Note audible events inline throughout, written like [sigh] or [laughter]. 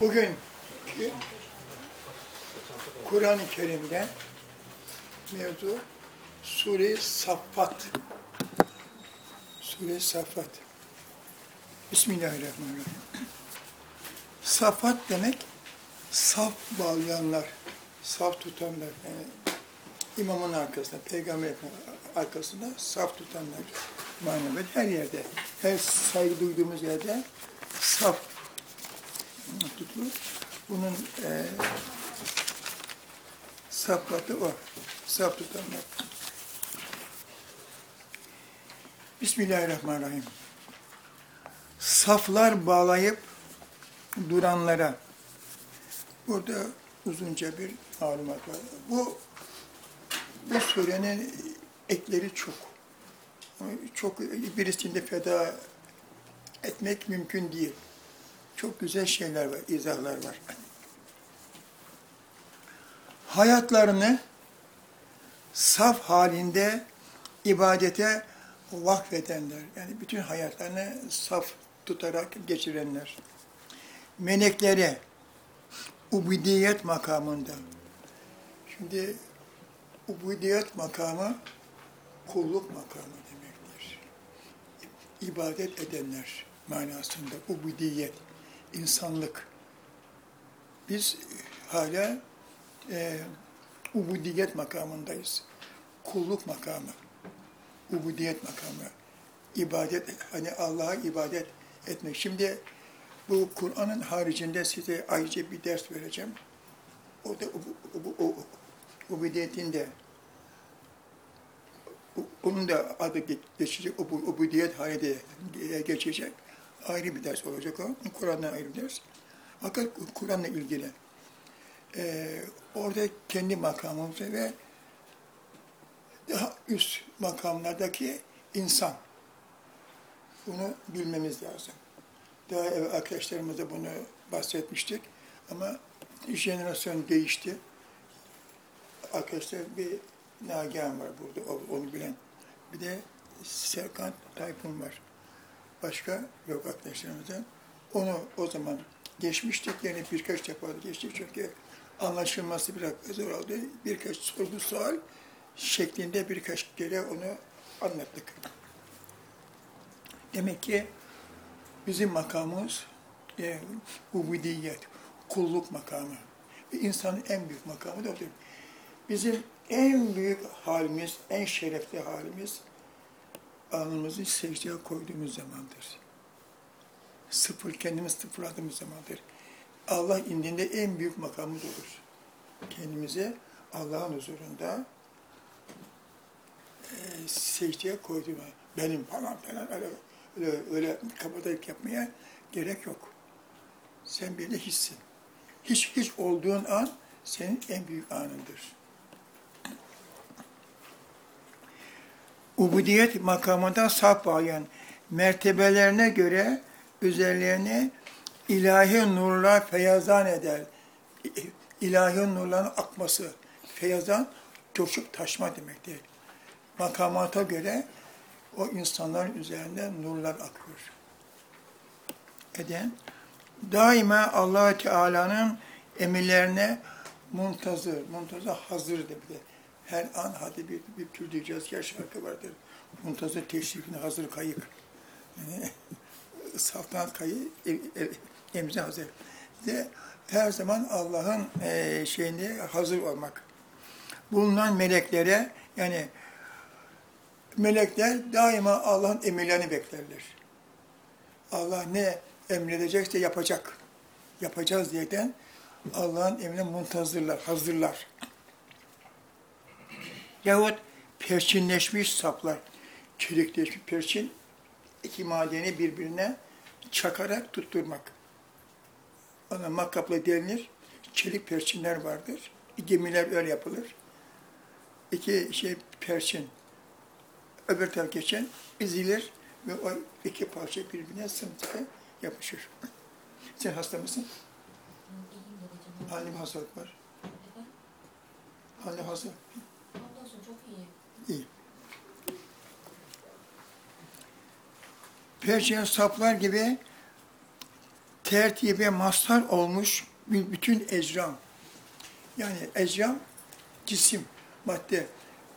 Bugün Kur'an-ı Kerim'de mevzu Sure-i Saffat. Sure-i Saffat. Bismillahirrahmanirrahim. Saffat demek saf bağlayanlar, saf tutanlar. Yani imamın arkasında, peygamberin arkasında saf tutanlar manavı her yerde, her saygı duyduğumuz yerde saf tutulur. Bunun e, saflatı o. Saf tutanlar. Bismillahirrahmanirrahim. Saflar bağlayıp duranlara. Burada uzunca bir malumat var. Bu bu surenin ekleri çok. Çok birisinde feda etmek mümkün değil. Çok güzel şeyler var, izahlar var. Hayatlarını saf halinde ibadete vakfedenler, yani bütün hayatlarını saf tutarak geçirenler. Melekleri ubudiyet makamında. Şimdi ubudiyet makamı kulluk makamı demektir. İbadet edenler manasında ubudiyet, insanlık. Biz hala e, ubudiyet makamındayız. Kulluk makamı, ubudiyet makamı, ibadet, hani Allah'a ibadet etmek. Şimdi bu Kur'an'ın haricinde size ayrıca bir ders vereceğim. O da ubudiyetin de onun da adı geçecek, ubudiyet hali geçecek. Ayrı bir ders olacak o. Kur'an'dan ayrı bir ders. Fakat Kur'an'la ilgili. Ee, orada kendi makamımızı ve daha üst makamlardaki insan. Bunu bilmemiz lazım. Daha evvel arkadaşlarımıza bunu bahsetmiştik. Ama jenerasyon değişti. Arkadaşlar bir Nagihan var burada, onu bilen. Bir de Serkan Tayfun var. Başka yok arkadaşlarımızdan. Onu o zaman geçmiştik. Yani birkaç defa geçtik çünkü anlaşılması biraz zor oldu. Birkaç sorgu sual şeklinde birkaç kere onu anlattık. Demek ki bizim makamımız e, ubudiyet, kulluk makamı. Ve insanın en büyük makamı da odur. Bizim en büyük halimiz, en şerefli halimiz alnımızı secdeye koyduğumuz zamandır. Sıfır, kendimiz sıfırladığımız zamandır. Allah indinde en büyük makamımız olur. Kendimizi Allah'ın huzurunda e, secdeye koyduğumuz, benim falan falan öyle, öyle, öyle kabadayık yapmaya gerek yok. Sen bir de hissin. Hiç hiç olduğun an senin en büyük anındır. Ubudiyet makamında saf bağlayan mertebelerine göre üzerlerine ilahi nurlar feyazan eder. İlahi nurların akması, feyazan coşup taşma demektir. Makamata göre o insanların üzerinde nurlar akıyor. Eden, daima allah Teala'nın emirlerine muntazır, muntazır hazır demektir her an hadi bir, bir tür diyeceğiz ya şarkı vardır. Muntazır teşrifine hazır kayık. Yani, [laughs] ev, ev, emze hazır. De her zaman Allah'ın e, şeyini hazır olmak. Bulunan meleklere yani melekler daima Allah'ın emirlerini beklerler. Allah ne emredecekse yapacak. Yapacağız diyeden Allah'ın emrine muntazırlar, hazırlar yahut perçinleşmiş saplar, çelikleşmiş perçin, iki madeni birbirine çakarak tutturmak. Ona makapla denilir. Çelik perçinler vardır. Gemiler öyle yapılır. İki şey perçin öbür taraf geçen ezilir ve o iki parça birbirine sımsıkı yapışır. Sen hasta mısın? Hangi hastalık var? Hangi hastalık? Perçin saplar gibi tertibe mazhar olmuş bütün ecram. Yani ecram cisim, madde,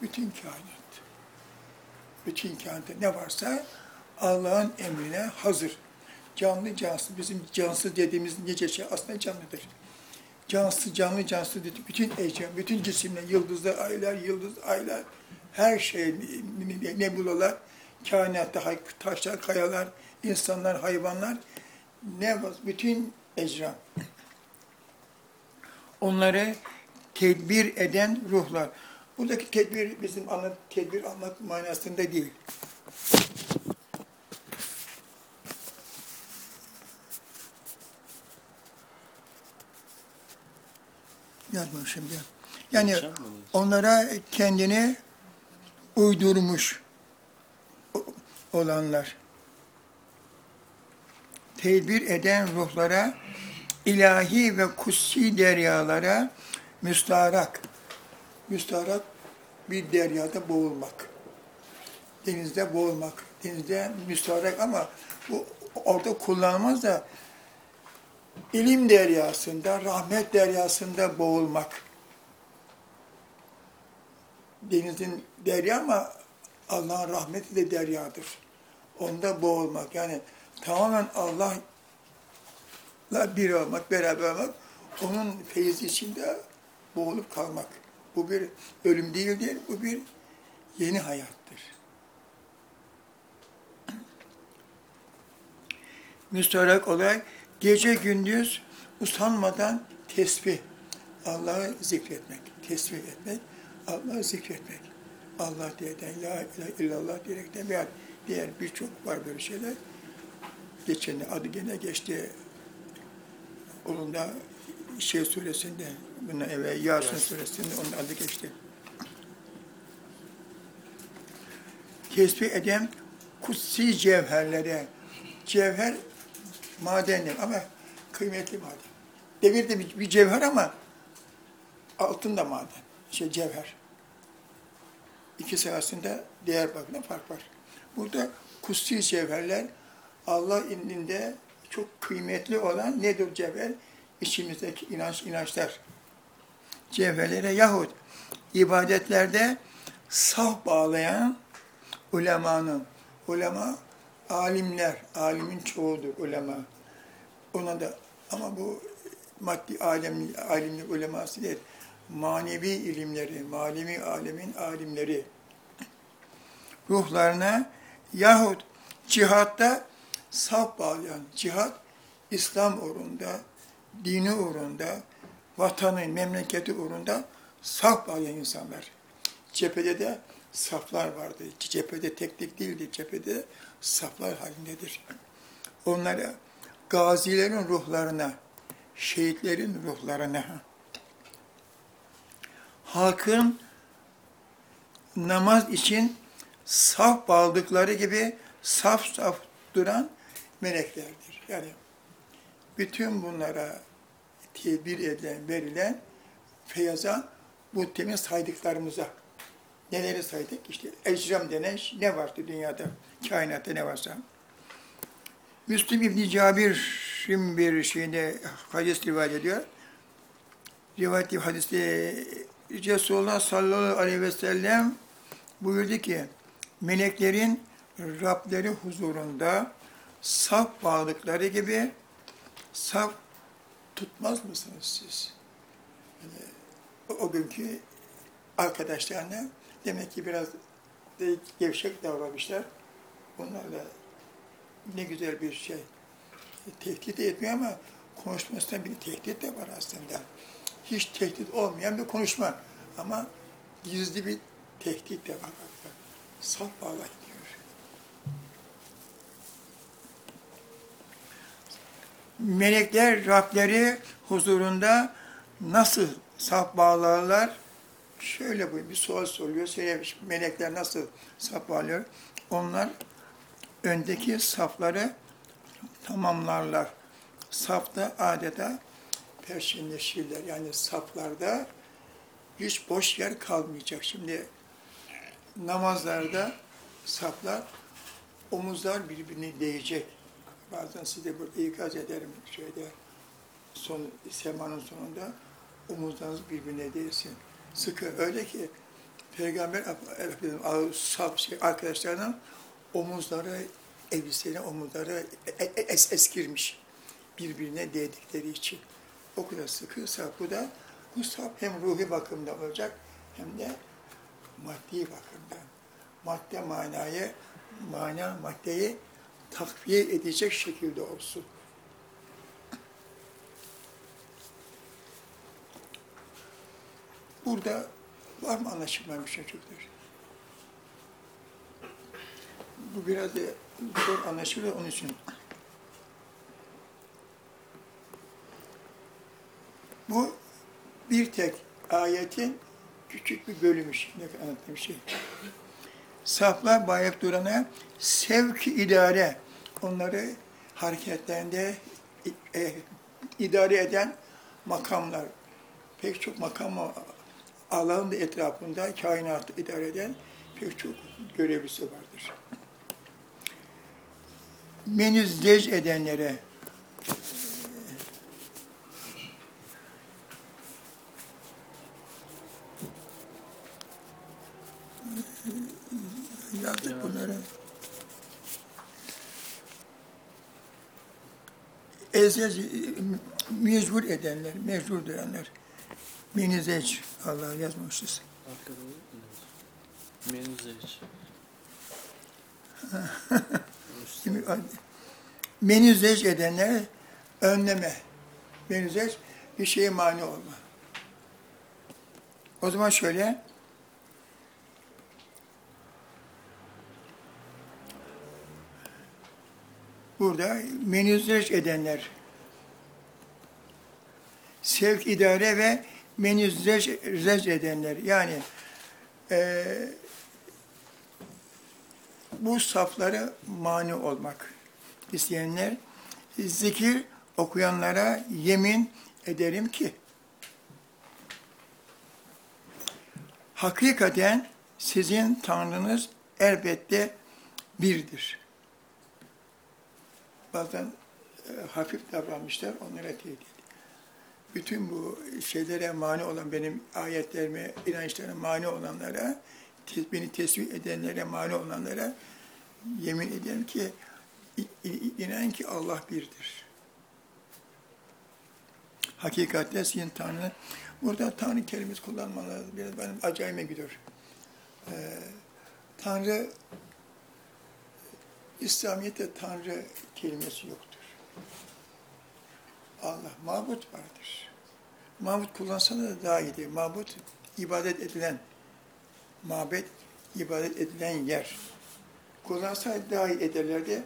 bütün kainat. Bütün kainatta ne varsa Allah'ın emrine hazır. Canlı cansız, bizim cansız dediğimiz nice şey aslında canlıdır. Cansız, canlı cansız dedi. Bütün ecram, bütün cisimler, yıldızlar, aylar, yıldız, aylar, her şey, nebulalar, kainatta taşlar, kayalar, insanlar, hayvanlar, ne var? Bütün ecram. Onları tedbir eden ruhlar. Buradaki tedbir bizim anlat, tedbir almak manasında değil. Yazmamışım ya. Yani onlara kendini uydurmuş olanlar. Tedbir eden ruhlara, ilahi ve kutsi deryalara müstarak. Müstarak bir deryada boğulmak. Denizde boğulmak. Denizde müstarak ama bu orada kullanılmaz da ilim deryasında, rahmet deryasında boğulmak. Denizin derya ama Allah'ın rahmeti de deryadır. Onda boğulmak. Yani tamamen Allah'la bir olmak, beraber olmak, onun feyzi içinde boğulup kalmak. Bu bir ölüm değildir, bu bir yeni hayattır. Müstarak olarak gece gündüz usanmadan tesbih, Allah'ı zikretmek, tesbih etmek, Allah'ı zikretmek. Allah diyerek, la ilahe illallah diyerekten veya diğer birçok var böyle şeyler. Geçen adı gene geçti. Onun da şey suresinde, bundan evvel Yasin suresinde onun adı geçti. Tesbih eden kutsi cevherlere, cevher madenler ama kıymetli maden. Demir de bir, bir cevher ama altın da maden, şey cevher. İkisi arasında değer bakımından fark var. Burada kutsi cevherler Allah indinde çok kıymetli olan nedir cevher? İçimizdeki inanç, inançlar. Cevherlere yahut ibadetlerde saf bağlayan ulemanın, ulema alimler, alimin çoğudur ulema. Ona da ama bu maddi alem, alimlik uleması değil, manevi ilimleri, manevi alemin alimleri ruhlarına yahut cihatta saf bağlayan, cihat İslam uğrunda, dini uğrunda, vatanın, memleketi uğrunda saf bağlayan insanlar. Cephede de saflar vardır. Cephede tek tek değildir, cephede saflar halindedir. Onlara, gazilerin ruhlarına, şehitlerin ruhlarına, halkın namaz için saf bağladıkları gibi saf saf duran meleklerdir. Yani bütün bunlara tedbir edilen, verilen feyaza bu temin saydıklarımıza neleri saydık? İşte ecram denen ne vardı dünyada, kainatta ne varsa. Müslim İbni Cabir'in bir şeyinde hadis rivayet ediyor. Rivayet hadiste Resulullah sallallahu aleyhi ve sellem buyurdu ki meleklerin Rableri huzurunda saf bağlıkları gibi saf tutmaz mısınız siz? Yani o, o günkü arkadaşlarına demek ki biraz de gevşek davranmışlar. Bunlarla ne güzel bir şey. Tehdit etmiyor ama konuşmasında bir tehdit de var aslında. Hiç tehdit olmayan bir konuşma. Ama gizli bir tehdit de var. Saf bağlayın diyor. Melekler Rableri huzurunda nasıl saf bağlarlar? Şöyle bu bir sual soruyor. Söylemiş, melekler nasıl saf bağlıyor? Onlar öndeki safları tamamlarlar. Safta adeta perşinleşirler. Yani saflarda hiç boş yer kalmayacak. Şimdi namazlarda saflar omuzlar birbirine değecek. bazen size burada ikaz ederim şöyle son semanın sonunda omuzlarınız birbirine değsin. Sıkı öyle ki Peygamber şey, arkadaşlarının omuzları elbisenin omuzları e- e- es eskirmiş birbirine değdikleri için. O kadar sıkı saf. Bu da bu saf hem ruhi bakımda olacak hem de maddi bakımdan. Madde manayı, mana maddeyi takviye edecek şekilde olsun. Burada var mı anlaşılmayan bir şey çocuklar? Bu biraz da zor anlaşılıyor onun için. Bu bir tek ayetin küçük bir bölümü şimdi anlattığım şey. Saflar bayıp durana sevk idare, onları hareketlerinde e, idare eden makamlar. Pek çok makam Allah'ın da etrafında kainatı idare eden pek çok görevlisi vardır. Menüzdec edenlere yazdık bunları. Ezez, mecbur edenler, mecbur duranlar. Menizeç, Allah Menüzeç. Şimdi menüzeç edenler önleme. Menüzeç bir şeye mani olma. O zaman şöyle burada menüzeç edenler sevk idare ve menüzeç edenler yani eee bu saflara mani olmak isteyenler zikir okuyanlara yemin ederim ki hakikaten sizin Tanrınız elbette birdir. Bazen e, hafif davranmışlar, onlara tehdit. Bütün bu şeylere mani olan, benim ayetlerime, inançlarıma mani olanlara, beni tesbih edenlere, mani olanlara yemin ederim ki inan ki Allah birdir. Hakikatte sizin Tanrı, burada Tanrı kelimesi kullanmaları biraz benim acayime gidiyor. Ee, Tanrı, İslamiyet'te Tanrı kelimesi yoktur. Allah, mabut vardır. Mabut kullansana da daha iyidir. Mabut, ibadet edilen, mabet, ibadet edilen yer. Kullansaydı daha iyi ederlerdi.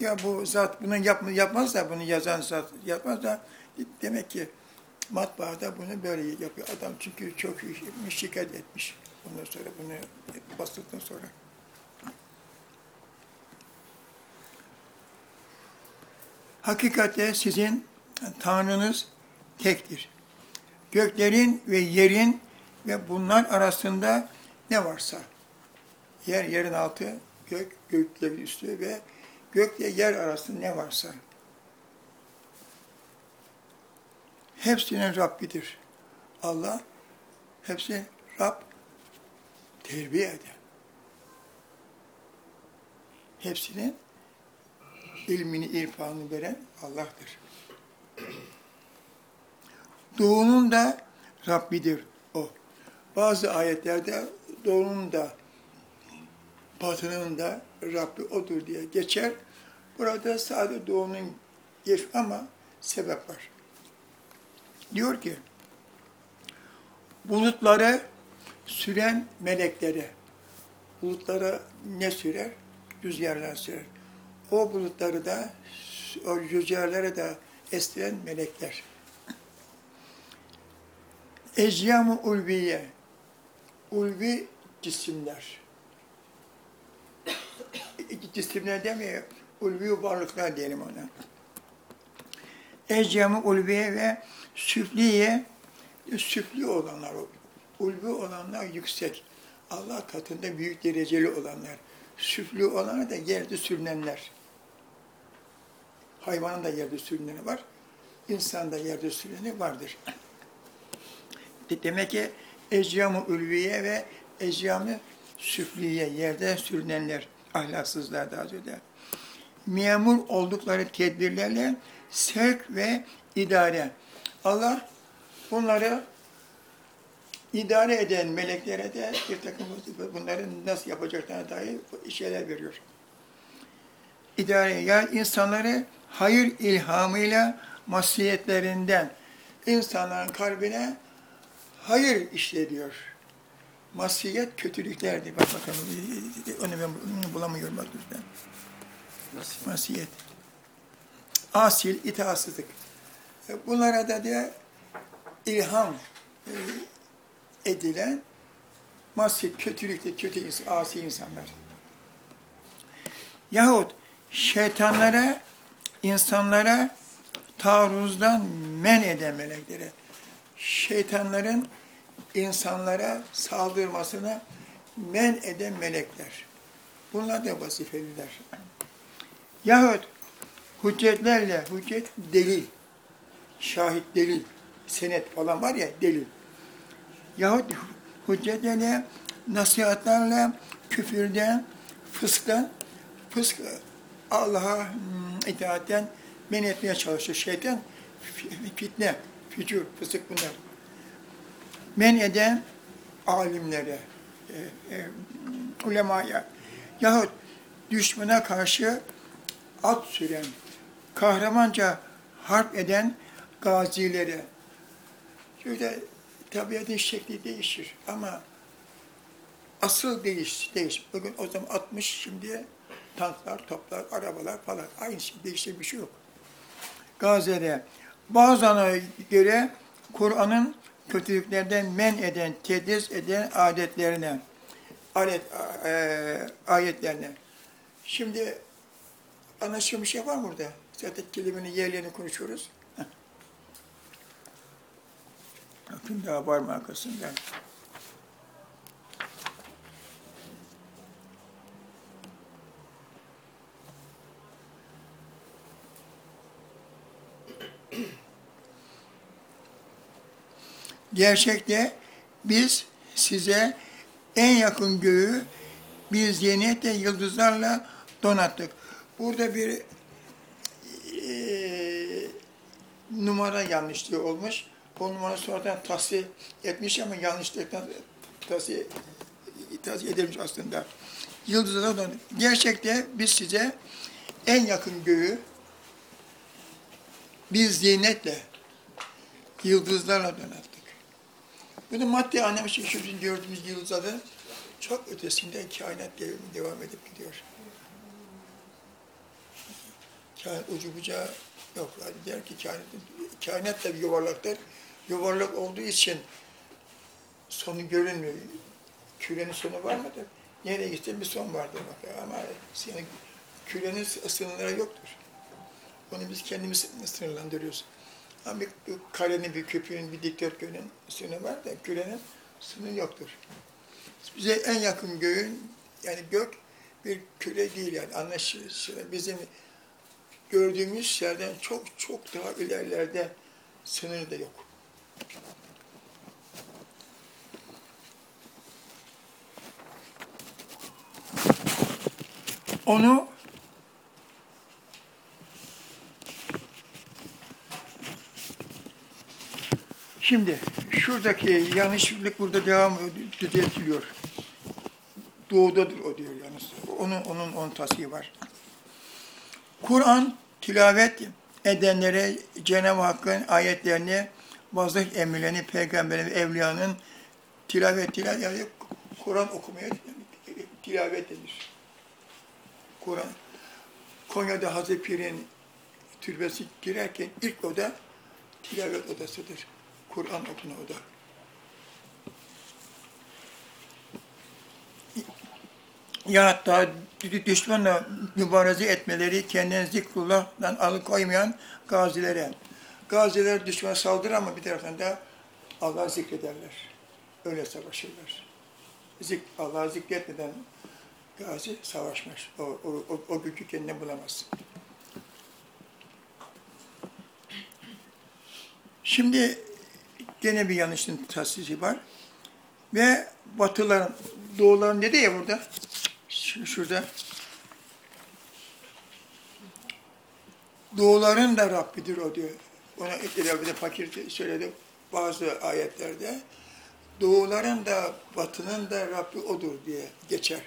Ya bu zat bunu yapma, yapmaz da bunu yazan zat yapmaz da demek ki matbaada bunu böyle yapıyor adam çünkü çok şikayet etmiş. Ondan sonra bunu bastıktan sonra. Hakikatte sizin Tanrınız tektir. Göklerin ve yerin ve bunlar arasında ne varsa, yer yerin altı, gök göklerin üstü ve gökle yer arasında ne varsa, hepsinin Rabbidir. Allah hepsi Rab terbiye eder. Hepsinin ilmini, irfanını veren Allah'tır. Doğunun da Rabbidir o. Bazı ayetlerde doğunun da batının da Rabbi odur diye geçer. Burada sadece doğunun geç ama sebep var. Diyor ki, bulutları süren meleklere, bulutlara ne sürer? Rüzgarlar sürer. O bulutları da, o rüzgarları da estiren melekler. Ecyam-ı ulviye, ulvi cisimler. cisimler demiyor, ulvi varlıklar diyelim ona. Ecyam-ı ulviye ve süfliye, süfli olanlar, ulvi olanlar yüksek. Allah katında büyük dereceli olanlar. Süflü olanlar da yerde sürünenler. Hayvanın da yerde sürüneni var. İnsan da yerde sürüneni vardır. De- Demek ki ecyam-ı ulviye ve ecyam-ı süfliye yerde sürünenler, ahlaksızlar daha önce. Memur oldukları tedbirlerle sevk ve idare. Allah bunları idare eden meleklere de bir takım bunların nasıl yapacaklarına dair şeyler veriyor. İdare, yani insanları hayır ilhamıyla masiyetlerinden insanların kalbine hayır işlediyor. Masiyet kötülüklerdi. Bak bakalım, onu ben bulamıyorum bak lütfen. Masiyet. Asil, itaatsızlık. E, Bunlara da diye ilham e, edilen masiyet, kötülükte kötü ins- asi insanlar. Yahut şeytanlara, insanlara taarruzdan men eden meleklere, şeytanların insanlara saldırmasına men eden melekler. Bunlar da vazifeliler. Yahut hüccetlerle, hüccet delil, şahit delil, senet falan var ya delil. Yahut hüccetlerle, nasihatlerle, küfürden, fısktan, fısk Allah'a itaatten men etmeye çalışıyor. Şeytan fi- fitne, fücur, fısık bunlar. Men eden alimlere, e, e, ulemaya yahut düşmana karşı at süren, kahramanca harp eden gazilere. Şöyle tabiatın şekli değişir ama asıl değiş, değiş. Bugün o zaman 60, şimdi tanklar, toplar, arabalar falan. Aynı şey, değişen bir şey yok. Gazilere. Bazılarına göre Kur'an'ın kötülüklerden men eden, tedris eden adetlerine, alet, e, ayetlerine. Şimdi anlaşılmış bir şey var mı burada? Zaten kelimenin yerlerini konuşuyoruz. Bakın daha var mı arkasında? Gerçekte biz size en yakın göğü bir ziynetle yıldızlarla donattık. Burada bir eee, numara yanlışlığı olmuş. O numara sonradan tahsiye etmiş ama yanlışlıktan tahsiye, tahsiye edilmiş aslında. Yıldızlarla donattık. Gerçekte biz size en yakın göğü bir ziynetle yıldızlarla donattık. Bunu maddi anlamda şu bizim gördüğümüz yıldızların çok ötesinden kainat devrimi devam edip gidiyor. Kainat ucu bucağı yok. Yani der ki kainat, kainat da bir yuvarlaktır. Yuvarlak olduğu için sonu görünmüyor. Kürenin sonu var mıdır? Nereye gitsen bir son vardır. Ama senin kürenin sınırları yoktur. Onu biz kendimiz sınırlandırıyoruz. Ama bir, karenin, bir köpüğün, bir dikdörtgenin sınırı var da kürenin sınırı yoktur. Bize en yakın göğün, yani gök bir küre değil yani anlaşılır. Bizim gördüğümüz yerden çok çok daha ilerlerde sınır da yok. Onu Şimdi şuradaki yanlışlık burada devam düzeltiliyor. Doğudadır o diyor yalnız. Onun onun onun tasihi var. Kur'an tilavet edenlere Cenab-ı Hakk'ın ayetlerini, bazı emirlerini, peygamberin, evliyanın tilavet, tilavet yani Kur'an okumaya tilavet denir. Kur'an. Konya'da Hazreti Pir'in türbesi girerken ilk oda tilavet odasıdır. Kur'an okuma oda. Ya hatta düşmanla mübareze etmeleri kendini zikrullah'dan alıkoymayan gazilere. Gaziler düşmana saldırır ama bir taraftan da Allah'ı zikrederler. Öyle savaşırlar. Zik, Allah'ı zikretmeden gazi savaşmaz. O, o, o, o gücü kendine bulamaz. Şimdi gene bir yanlışın tasdisi var. Ve batıların, doğuların dedi ya burada? Şu- Şurada. Doğuların da Rabbidir o diyor. Ona ilavede fakir söyledi bazı ayetlerde. Doğuların da batının da Rabbi odur diye geçer.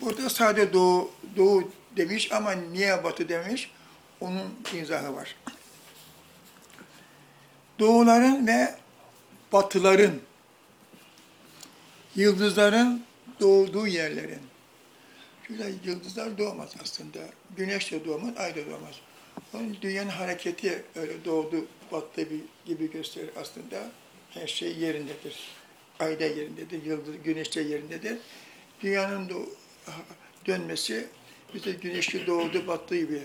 Burada sadece doğu, doğu demiş ama niye batı demiş? Onun izahı var. Doğuların ve batıların, yıldızların doğduğu yerlerin. Şöyle yıldızlar doğmaz aslında. Güneş de doğmaz, ay da doğmaz. Onun dünyanın hareketi öyle doğdu, battı gibi gösterir aslında. Her şey yerindedir. Ay da yerindedir, yıldız, güneş de yerindedir. Dünyanın dönmesi bize güneşli doğdu, battığı gibi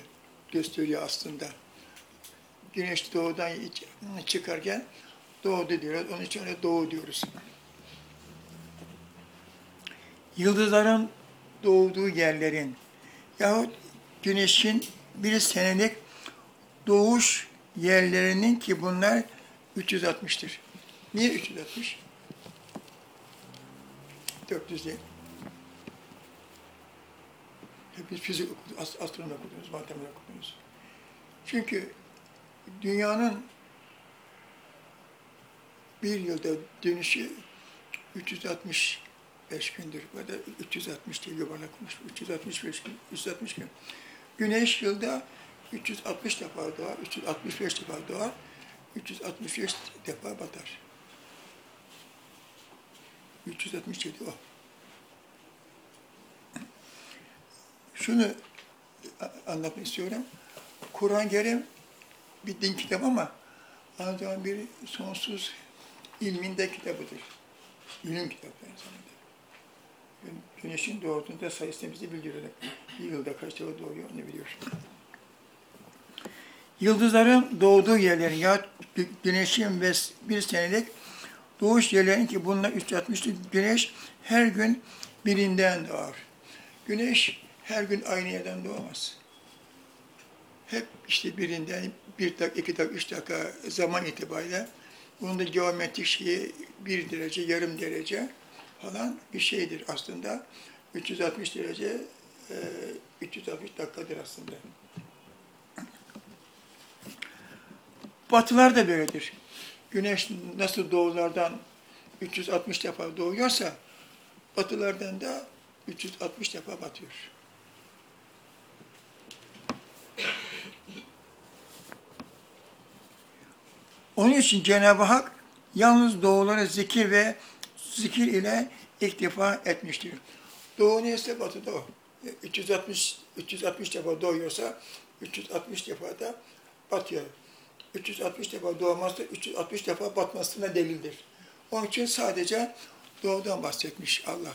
gösteriyor aslında. Güneş doğudan çıkarken doğdu diyoruz. Onun için öyle doğu diyoruz. Yıldızların doğduğu yerlerin yahut güneşin bir senelik doğuş yerlerinin ki bunlar 360'tır. Niye 360? 400 değil. Hepiniz fizik ast- astronomi okudunuz, matematik okudunuz. Çünkü dünyanın bir yılda dönüşü 365 gündür. Ya da 360 diye yuvarlakmış. 365 gün, 360 gün. Güneş yılda 360 defa doğar, 365 defa doğar, 365 defa batar. 367 o. Şunu anlatmak istiyorum. Kur'an-ı Kerim bir din kitabı ama aynı bir sonsuz ilmin de kitabıdır. İlim kitabı. Gün- Güneşin doğduğunda sayısını bize bildiriyor. Bir yılda kaç defa doğuyor onu biliyor. Yıldızların doğduğu yerlerin ya gü- güneşin ve bir senelik doğuş yerlerin ki bunlar 360'lık güneş her gün birinden doğar. Güneş her gün aynı yerden doğmaz. Hep işte birinden bir dakika, iki dakika, üç dakika zaman itibariyle bunun da geometrik şeyi bir derece, yarım derece falan bir şeydir aslında. 360 derece, e, 360 dakikadır aslında. Batılar da böyledir. Güneş nasıl doğulardan 360 defa doğuyorsa, batılardan da 360 defa batıyor. Onun için Cenab-ı Hak yalnız doğuları zikir ve zikir ile iktifa etmiştir. Doğu neyse batı da o. 360, 360 defa doğuyorsa 360 defa da batıyor. 360 defa doğmazsa 360 defa batmasına delildir. Onun için sadece doğudan bahsetmiş Allah.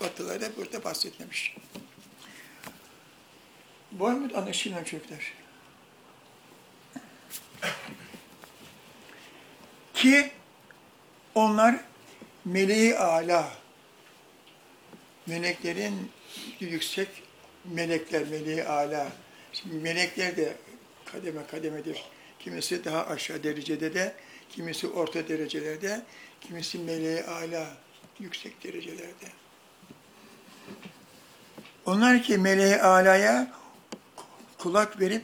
Batıları da burada bahsetmemiş. Var mı anlaşılan çocuklar? Ki onlar meleği ala, meleklerin yüksek melekler, meleği ala. Şimdi melekler de kademe kademedir. Kimisi daha aşağı derecede de, kimisi orta derecelerde, kimisi meleği ala, yüksek derecelerde. Onlar ki meleği alaya kulak verip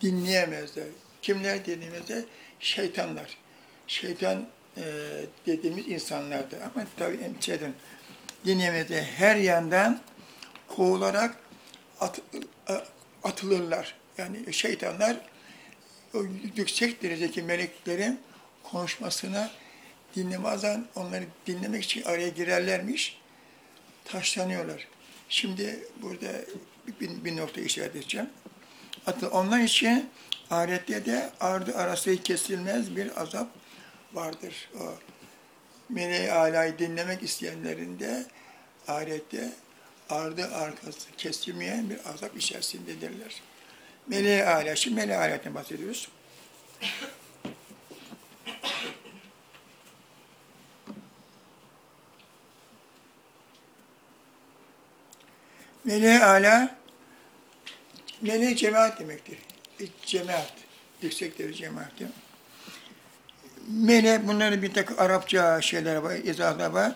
dinleyemezler. Kimler dinleyemezler? Şeytanlar. Şeytan e, dediğimiz insanlardır. Ama tabii şeyden dinlemede her yandan kovularak at, atılırlar. Yani şeytanlar o yüksek derecedeki meleklerin konuşmasına dinlemezden onları dinlemek için araya girerlermiş. Taşlanıyorlar. Şimdi burada bir, bir nokta işaret edeceğim. Hatta onlar için ahirette de ardı arası kesilmez bir azap vardır. O meleği alayı dinlemek isteyenlerin de ahirette ardı arkası kesilmeyen bir azap içerisindedirler. Meleği ala, şimdi meleği alayeten bahsediyoruz. Meleği ala, meleği cemaat demektir. Cemaat, yüksek derece cemaat. değil? Mele bunların bir takım Arapça şeyler var, izahlar var.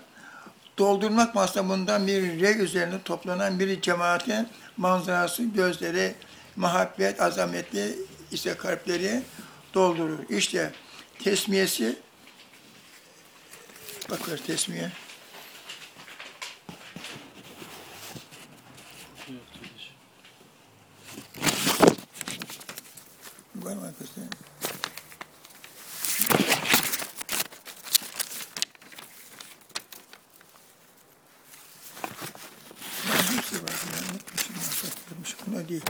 Doldurmak masamından bir rey üzerine toplanan bir cemaatin manzarası, gözleri, muhabbet, azametli ise kalpleri doldurur. İşte tesmiyesi, bakıyor tesmiye. Yok kardeşim. Var mı arkadaşlar? Ben hepsi var. Ben unutmuşum. Unutmuşum. Buna değil.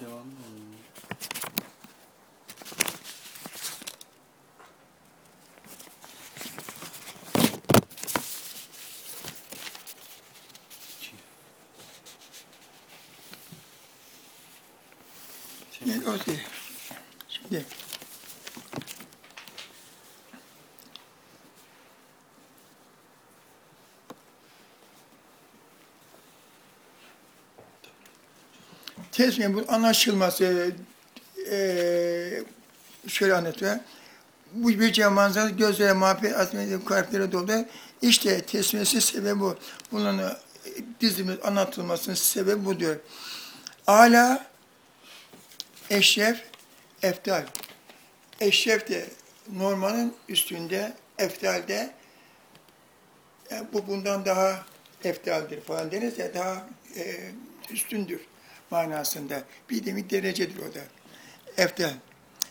Devam mı? İki. Değil. Şimdi Tesmiye bu anlaşılması eee şöyle anlatıyor. Bu bir manzara gözlere muhabbet azmeti kalplere dolu. İşte tesmiyesi sebebi bu. Bunun e, dizimiz anlatılmasının sebebi bu diyor. Ala eşref, eftal. Eşref de normanın üstünde, eftal de e, bu bundan daha eftaldir falan deriz ya daha e, üstündür manasında. Bir demek derecedir o da. Eftal.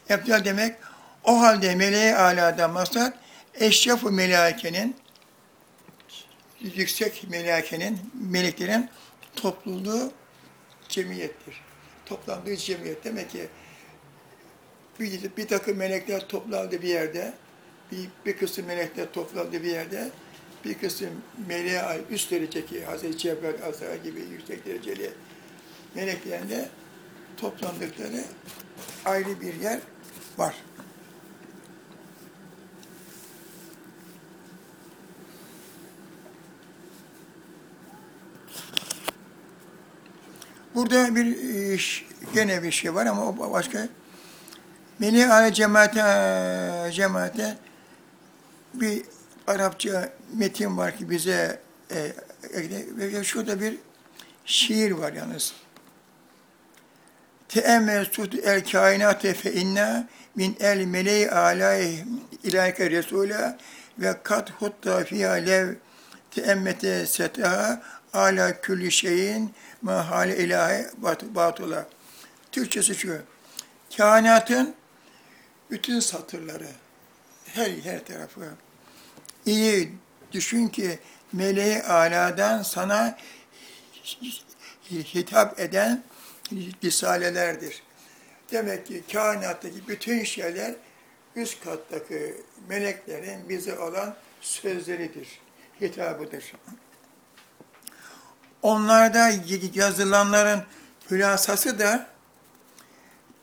Eftal demek o halde meleği alada maksat eşraf-ı melaikenin yüksek melaikenin, meleklerin topluluğu cemiyettir. Toplandığı cemiyet. Demek ki bir, bir takım melekler toplandı bir yerde, bir, bir kısım melekler toplandı bir yerde, bir kısım meleğe ait üst dereceki Hazreti Cebrail, Azrail gibi yüksek dereceli meleklerin de toplandıkları ayrı bir yer var. Burada bir e, ş- gene bir şey var ama o başka. Meni ale cemaate, cemaate bir Arapça metin var ki bize e, e, şurada bir şiir var yalnız. Teemmel sud el kainate fe inna min el meleği alay ilayke resula ve kat hutta fiyâ lev teemmete setaha ala külli şeyin mahale ilahi bat- batula. Türkçesi şu. Kainatın bütün satırları, her her tarafı iyi düşün ki meleği aladan sana hitap eden risalelerdir. Demek ki kainattaki bütün şeyler üst kattaki meleklerin bize olan sözleridir, hitabıdır. Onlarda yazılanların hülasası da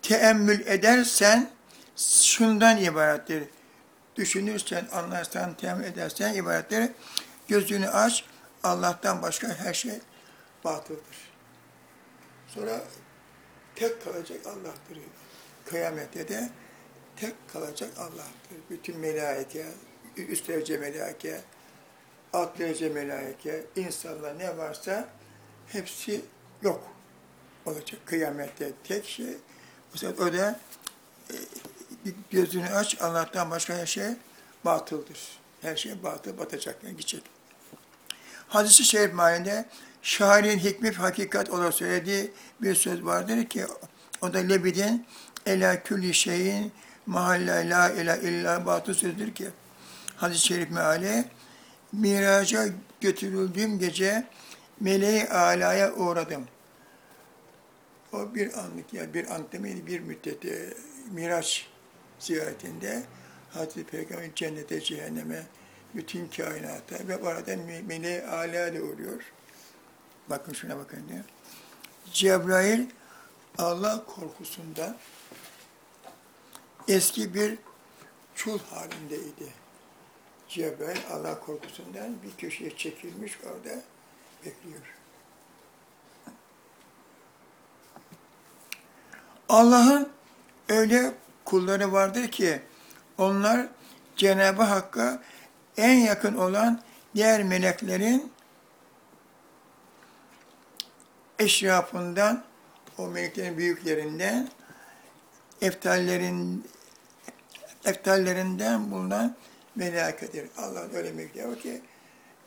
teemmül edersen şundan ibarettir. Düşünürsen, anlarsan, teemmül edersen ibarettir. Gözünü aç, Allah'tan başka her şey batıldır. Sonra tek kalacak Allah'tır. Kıyamette de tek kalacak Allah'tır. Bütün melaike, üst derece melaike, alt derece melaike, insanlar ne varsa hepsi yok olacak. Kıyamette tek şey. O zaman o da e, gözünü aç, Allah'tan başka her şey batıldır. Her şey batıl, batacak, yani gidecek. Hadis-i şerif mealinde şairin hikmet hakikat olarak söylediği bir söz vardır ki o da Lebid'in ela külli şeyin mahalle la ila illa batı sözdür ki hadis-i şerif meali miraca götürüldüğüm gece meleği alaya uğradım. O bir anlık ya bir anlık demeydi bir müddet e, Miraç ziyaretinde Hazreti Peygamber cennete, cehenneme, bütün kainata ve me- meleği ala da oluyor. Bakın şuna bakın diyor. Cebrail Allah korkusundan eski bir çul halindeydi. Cebrail Allah korkusundan bir köşeye çekilmiş orada bekliyor. Allah'ın öyle kulları vardır ki onlar Cenab-ı Hakk'a en yakın olan diğer meleklerin eşrafından, o meleklerin büyüklerinden, eftallerin, eftallerinden bulunan melekettir. Allah'ın öyle melekleri var ki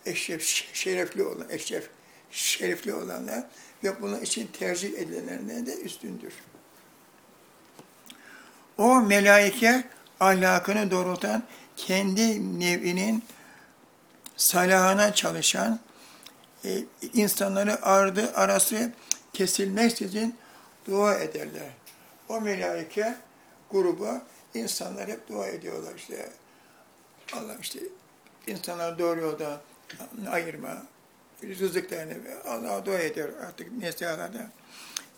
eşref, şerefli olan, eşref, şerefli olanlar ve bunun için tercih edilenlerine de üstündür. O melaike ahlakını doğrultan, kendi nevinin salahına çalışan, e, insanları ardı arası kesilmeksizin dua ederler. O melaike gruba insanlar hep dua ediyorlar işte. Allah işte insanları doğru yolda ayırma, rızıklarını Allah'a dua ediyor artık nesihalarda.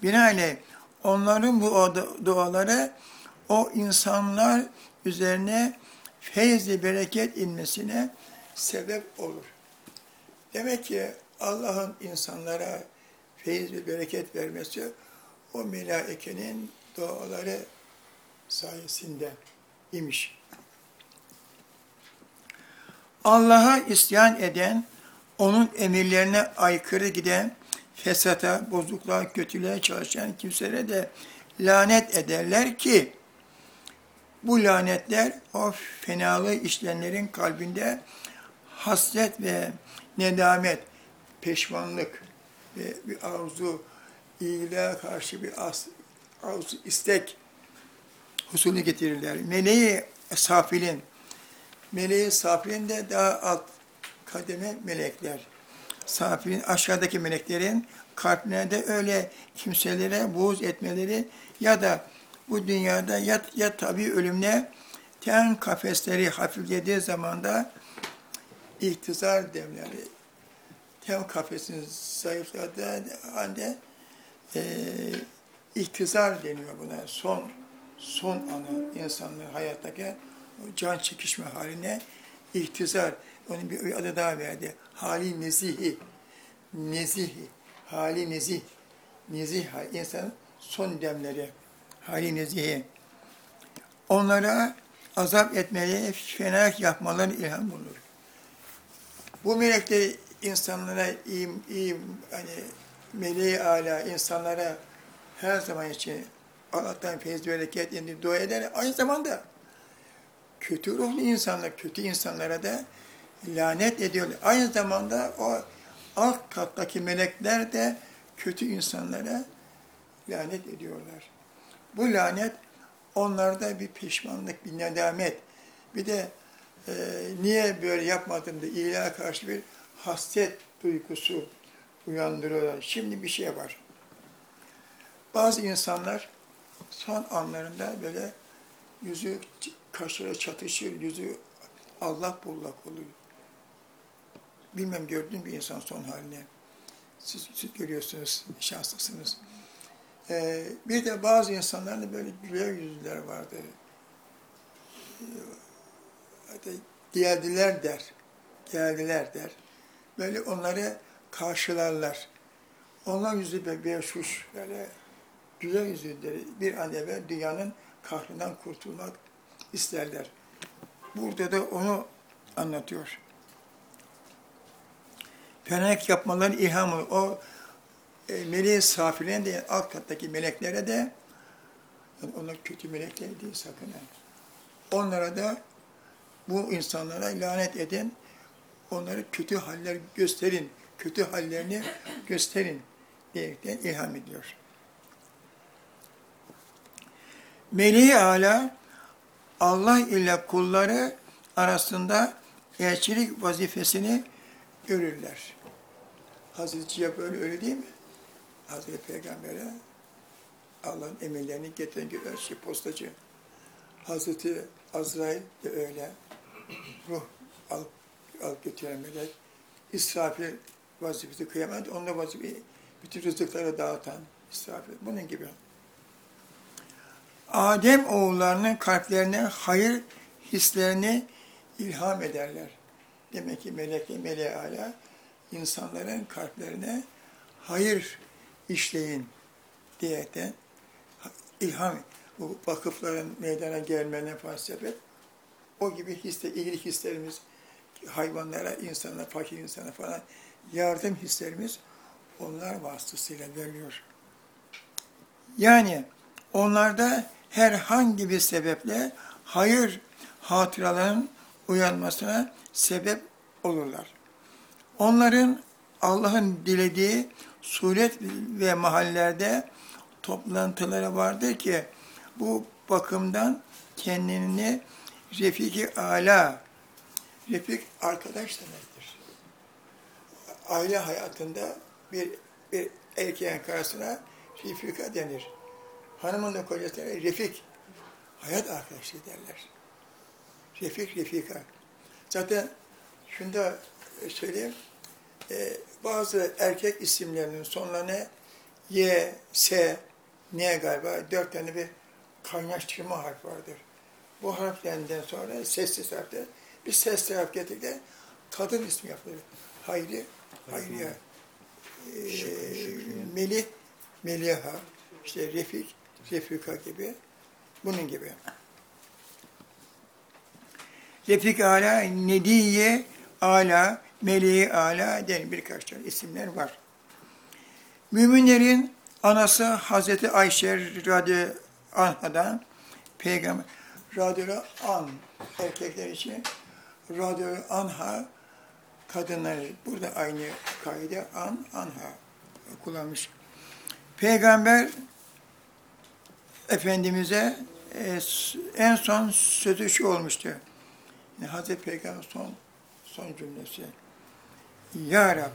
Binaenaleyh onların bu duaları o insanlar üzerine feyzi bereket inmesine sebep olur. Demek ki Allah'ın insanlara feyiz ve bereket vermesi o melaikenin duaları sayesinde imiş. Allah'a isyan eden, onun emirlerine aykırı giden, fesata, bozukluğa, kötülüğe çalışan kimselere de lanet ederler ki, bu lanetler o fenalığı işleyenlerin kalbinde hasret ve nedamet, peşmanlık ve bir arzu, iyiliğe karşı bir as, arzu, istek husulü getirirler. Meleği safilin, meleği safilin de daha alt kademe melekler. Safilin aşağıdaki meleklerin kalplerine de öyle kimselere buğz etmeleri ya da bu dünyada ya, ya tabi ölümle ten kafesleri hafiflediği zamanda ihtizar demleri, ten kafesinin zayıfladığı halde e, ihtizar deniyor buna. Son son anı insanlığın hayattaki can çekişme haline ihtizar. Onun bir adı daha verdi. Hali nezihi. Nezihi. Hali nezih. Nezih insan son demleri. Hali nezihi. Onlara azap etmeye, fenak yapmaları ilham bulunur. Bu melekler insanlara iyi, iyi hani meleği ala insanlara her zaman için Allah'tan feyz bereket indi dua eder. Aynı zamanda kötü ruhlu insanlar, kötü insanlara da lanet ediyorlar. Aynı zamanda o alt kattaki melekler de kötü insanlara lanet ediyorlar. Bu lanet onlarda bir pişmanlık, bir nedamet, bir de e, niye böyle yapmadım da iyiliğe karşı bir hasret duygusu uyandırıyorlar. Şimdi bir şey var. Bazı insanlar son anlarında böyle yüzü kaşlara çatışır, yüzü allak bullak oluyor. Bilmem gördün bir insan son halini. Siz, siz görüyorsunuz, şanslısınız. Ee, bir de bazı insanların böyle güler yüzler vardı. Ee, geldiler der, geldiler der. Böyle onları karşılarlar. Onlar yüzü böyle beşuş, böyle güzel yüzlüleri bir an evvel dünyanın kahrından kurtulmak isterler. Burada da onu anlatıyor. Fenalık yapmaların ilhamı, o e, meleği safilerine de alt kattaki meleklere de yani onlar kötü melekler değil sakın. Yani. Onlara da bu insanlara lanet edin, onları kötü haller gösterin, kötü hallerini gösterin diyerekten ilham ediyor. Meleği Ala Allah ile kulları arasında elçilik vazifesini görürler. Hazreti Cebrail öyle değil mi? Hazreti Peygamber'e Allah'ın emirlerini getiren bir elçi, postacı. Hazreti Azrail de öyle. Ruh al, al götüren melek. İsrafil vazifesi kıyamet, onunla vazifeyi bütün rızıkları dağıtan İsrafil. Bunun gibi. Adem oğullarının kalplerine hayır hislerini ilham ederler. Demek ki melek meleği ala insanların kalplerine hayır işleyin diyerekten ilham, bu vakıfların meydana gelmelerine falan sebep o gibi hisse, iyilik hislerimiz hayvanlara, insana, fakir insana falan yardım hislerimiz onlar vasıtasıyla veriliyor. Yani onlarda herhangi bir sebeple hayır hatıraların uyanmasına sebep olurlar. Onların Allah'ın dilediği suret ve mahallerde toplantıları vardır ki bu bakımdan kendini Refik-i Ala, Refik arkadaş demektir. Aile hayatında bir, bir erkeğin karşısına Refika denir. Hanımın da kocasına Refik, hayat arkadaşı derler. Refik, Refika. Zaten şunu da söyleyeyim, e, bazı erkek isimlerinin sonlarına Y, S, N galiba dört tane bir kaynaştırma harf vardır. Bu harflerinden sonra sessiz harfler bir sesli harf getirdi. Kadın ismi yapılır. Hayri, Hayriye, e, Melih, Meliha, işte Refik, Refika gibi, bunun gibi. Refik Ala, Nediye Ala, Meleği Ala den birkaç tane isimler var. Müminlerin anası Hazreti Ayşe radyo anhadan peygamber radyo an erkekler için radyo anha kadınlar burada aynı kaide an anha kullanmış. Peygamber Efendimiz'e e, en son sözü şu olmuştu. Yani Hazreti Peygamber son son cümlesi. Ya Rab,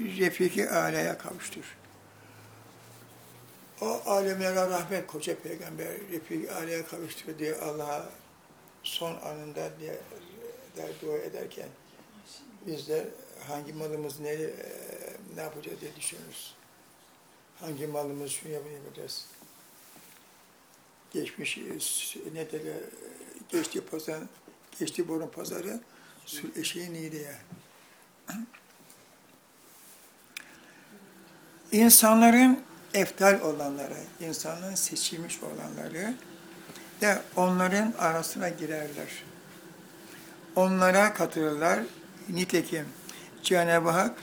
Refiki Ala'ya kavuştur. O alemlere rahmet koca peygamber Refiki Ala'ya kavuştur diye Allah'a son anında diye der dua ederken bizler hangi malımız ne, e, ne yapacağız diye düşünürüz. Hangi malımız şunu yapacağız. Geçmiş e, ne dedi, geçti pazar, geçti borun pazarı, eşeği neydi ya. İnsanların eftal olanları, insanın seçilmiş olanları de onların arasına girerler. Onlara katılırlar. Nitekim Cenab-ı Hak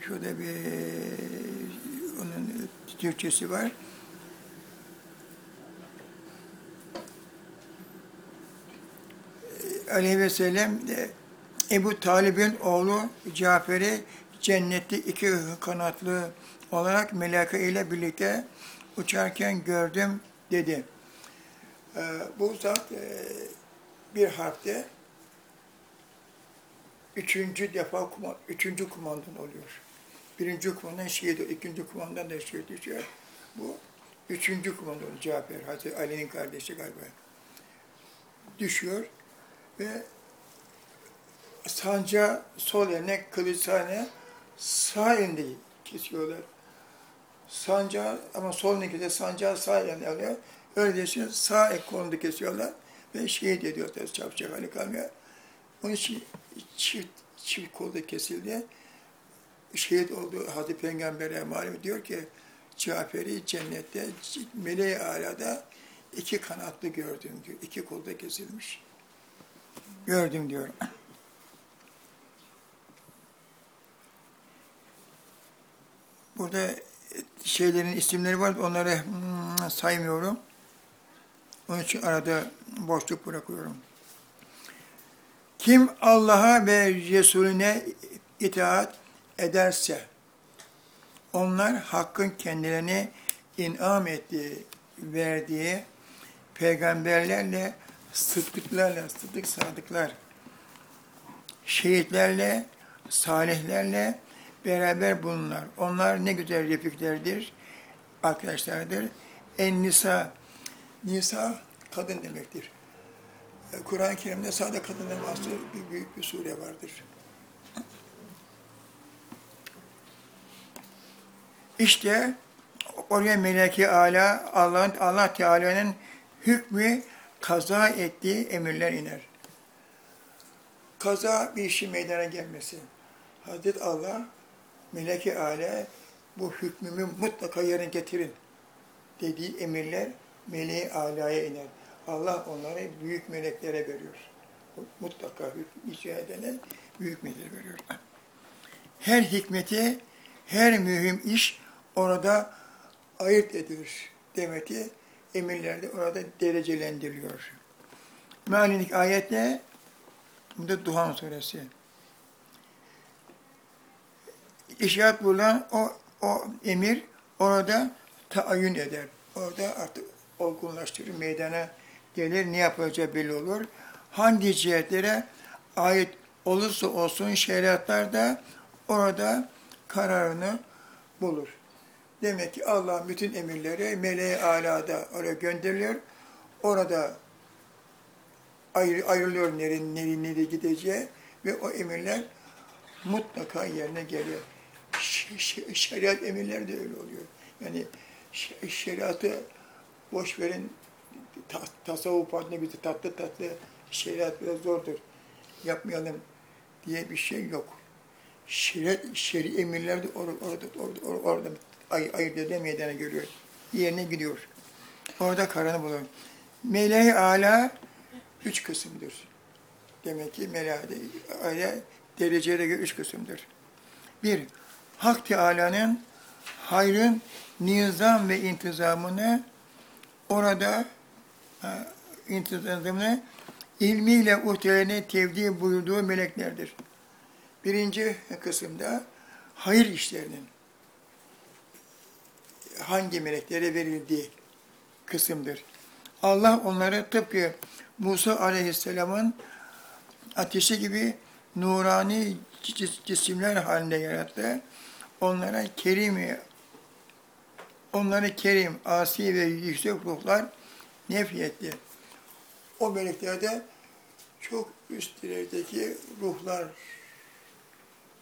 şurada bir onun Türkçesi var. Aleyhi ve sellem de Ebu Talib'in oğlu Cafer'i cennette iki kanatlı olarak melaka ile birlikte uçarken gördüm dedi. Ee, bu zat e, bir harfte üçüncü defa üçüncü kumandan oluyor. Birinci kumandan şehit, ikinci kumandan da şehit düşüyor. Bu üçüncü kumandan Cafer, Hazreti Ali'nin kardeşi galiba. Düşüyor ve sanca sol eline, kılıç sağ elinde kesiyorlar. Sancağı ama sol eline sancağı sağ eline alıyor. Öyleyse sağ ek kolunu kesiyorlar ve şehit ediyorlar çarpacak hali kalmıyor. Onun için çift, çift kolda kesildi. Şehit oldu Hazreti Peygamber'e malum diyor ki Cafer'i cennette meleği alada iki kanatlı gördüm diyor. İki kolda kesilmiş. Gördüm diyor. [laughs] Burada şeylerin isimleri var, onları hmm, saymıyorum. Onun için arada boşluk bırakıyorum. Kim Allah'a ve Resulüne itaat ederse, onlar hakkın kendilerine inam ettiği, verdiği peygamberlerle, sıddıklarla, sıddık sadıklar, şehitlerle, salihlerle beraber bulunurlar. Onlar ne güzel refiklerdir, arkadaşlardır. En nisa, nisa kadın demektir. Kur'an-ı Kerim'de sadece kadınların bahsi bir büyük bir sure vardır. İşte oraya meleki ala Allah Allah Teala'nın hükmü kaza ettiği emirler iner. kaza bir işin meydana gelmesi. Hazreti Allah, melek-i âlâ bu hükmümü mutlaka yerine getirin dediği emirler meleği alaya iner. Allah onları büyük meleklere veriyor. Mutlaka hüküm icra edene büyük melekler veriyor. Her hikmeti, her mühim iş orada ayırt edilir demeti emirlerde orada derecelendiriliyor. Mealinik ayetle bu da Duhan suresi. İşaret bulunan o, o emir orada taayyün eder. Orada artık olgunlaştırır, meydana gelir, ne yapacağı belli olur. Hangi cihetlere ait olursa olsun şeriatlar da orada kararını bulur. Demek ki Allah bütün emirleri meleği alada oraya gönderiliyor. Orada ayrı, ayrılıyor nereye, nereye, nereye gideceği ve o emirler mutlaka yerine geliyor. Şeriat emirleri de öyle oluyor. Yani şeriatı boş verin, ta, tasavvuf adına bir tatlı tatlı şeriat biraz zordur. Yapmayalım diye bir şey yok. Şeriat, şer'i emirler de or, orada, orada, orada, orada ay, ayırt edemeyene görüyor. Yerine gidiyor. Orada kararını buluyor. Meleği ala üç kısımdır. Demek ki melaide ala dereceye göre üç kısımdır. Bir, Hak Teala'nın hayrın nizam ve intizamını orada intizamını ilmiyle uhdelerine tevdi buyurduğu meleklerdir. Birinci kısımda hayır işlerinin hangi meleklere verildiği kısımdır. Allah onları tıpkı Musa aleyhisselamın ateşi gibi nurani cisimler halinde yarattı. Onlara kerim, onları kerim, asi ve yüksek ruhlar nefyetti. O meleklerde çok üst düzeydeki ruhlar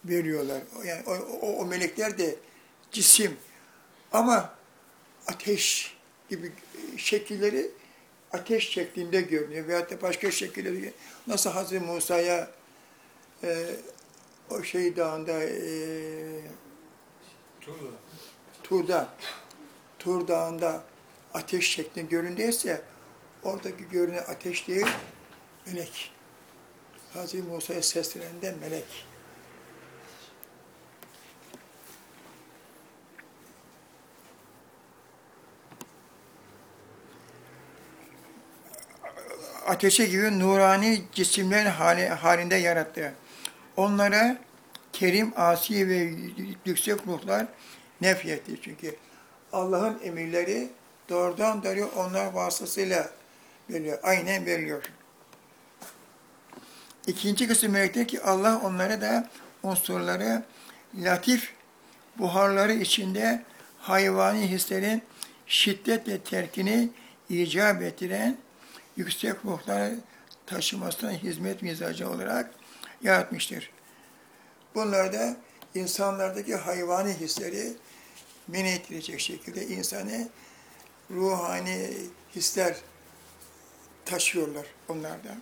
veriyorlar. Yani o, o, o melekler de cisim ama ateş gibi şekilleri ateş şeklinde görünüyor. Veyahut da başka şekilleri nasıl Hazreti Musa'ya e, o şey dağında e, Turda. Tur'da Tur Dağı'nda ateş şeklinde göründüyse oradaki görünen ateş değil melek. Hazreti Musa'ya seslenen de melek. Ateşe gibi nurani cisimlerin hali, halinde yarattı. Onlara kerim, asi ve yüksek ruhlar nefyetti çünkü. Allah'ın emirleri doğrudan doğruya onlar vasıtasıyla veriliyor. Aynen veriliyor. İkinci kısım melekler ki Allah onlara da unsurları latif buharları içinde hayvani hislerin şiddetle terkini icap ettiren yüksek ruhları taşımasına hizmet mizacı olarak yaratmıştır. Bunlar da insanlardaki hayvani hisleri men ettirecek şekilde insanı ruhani hisler taşıyorlar onlarda.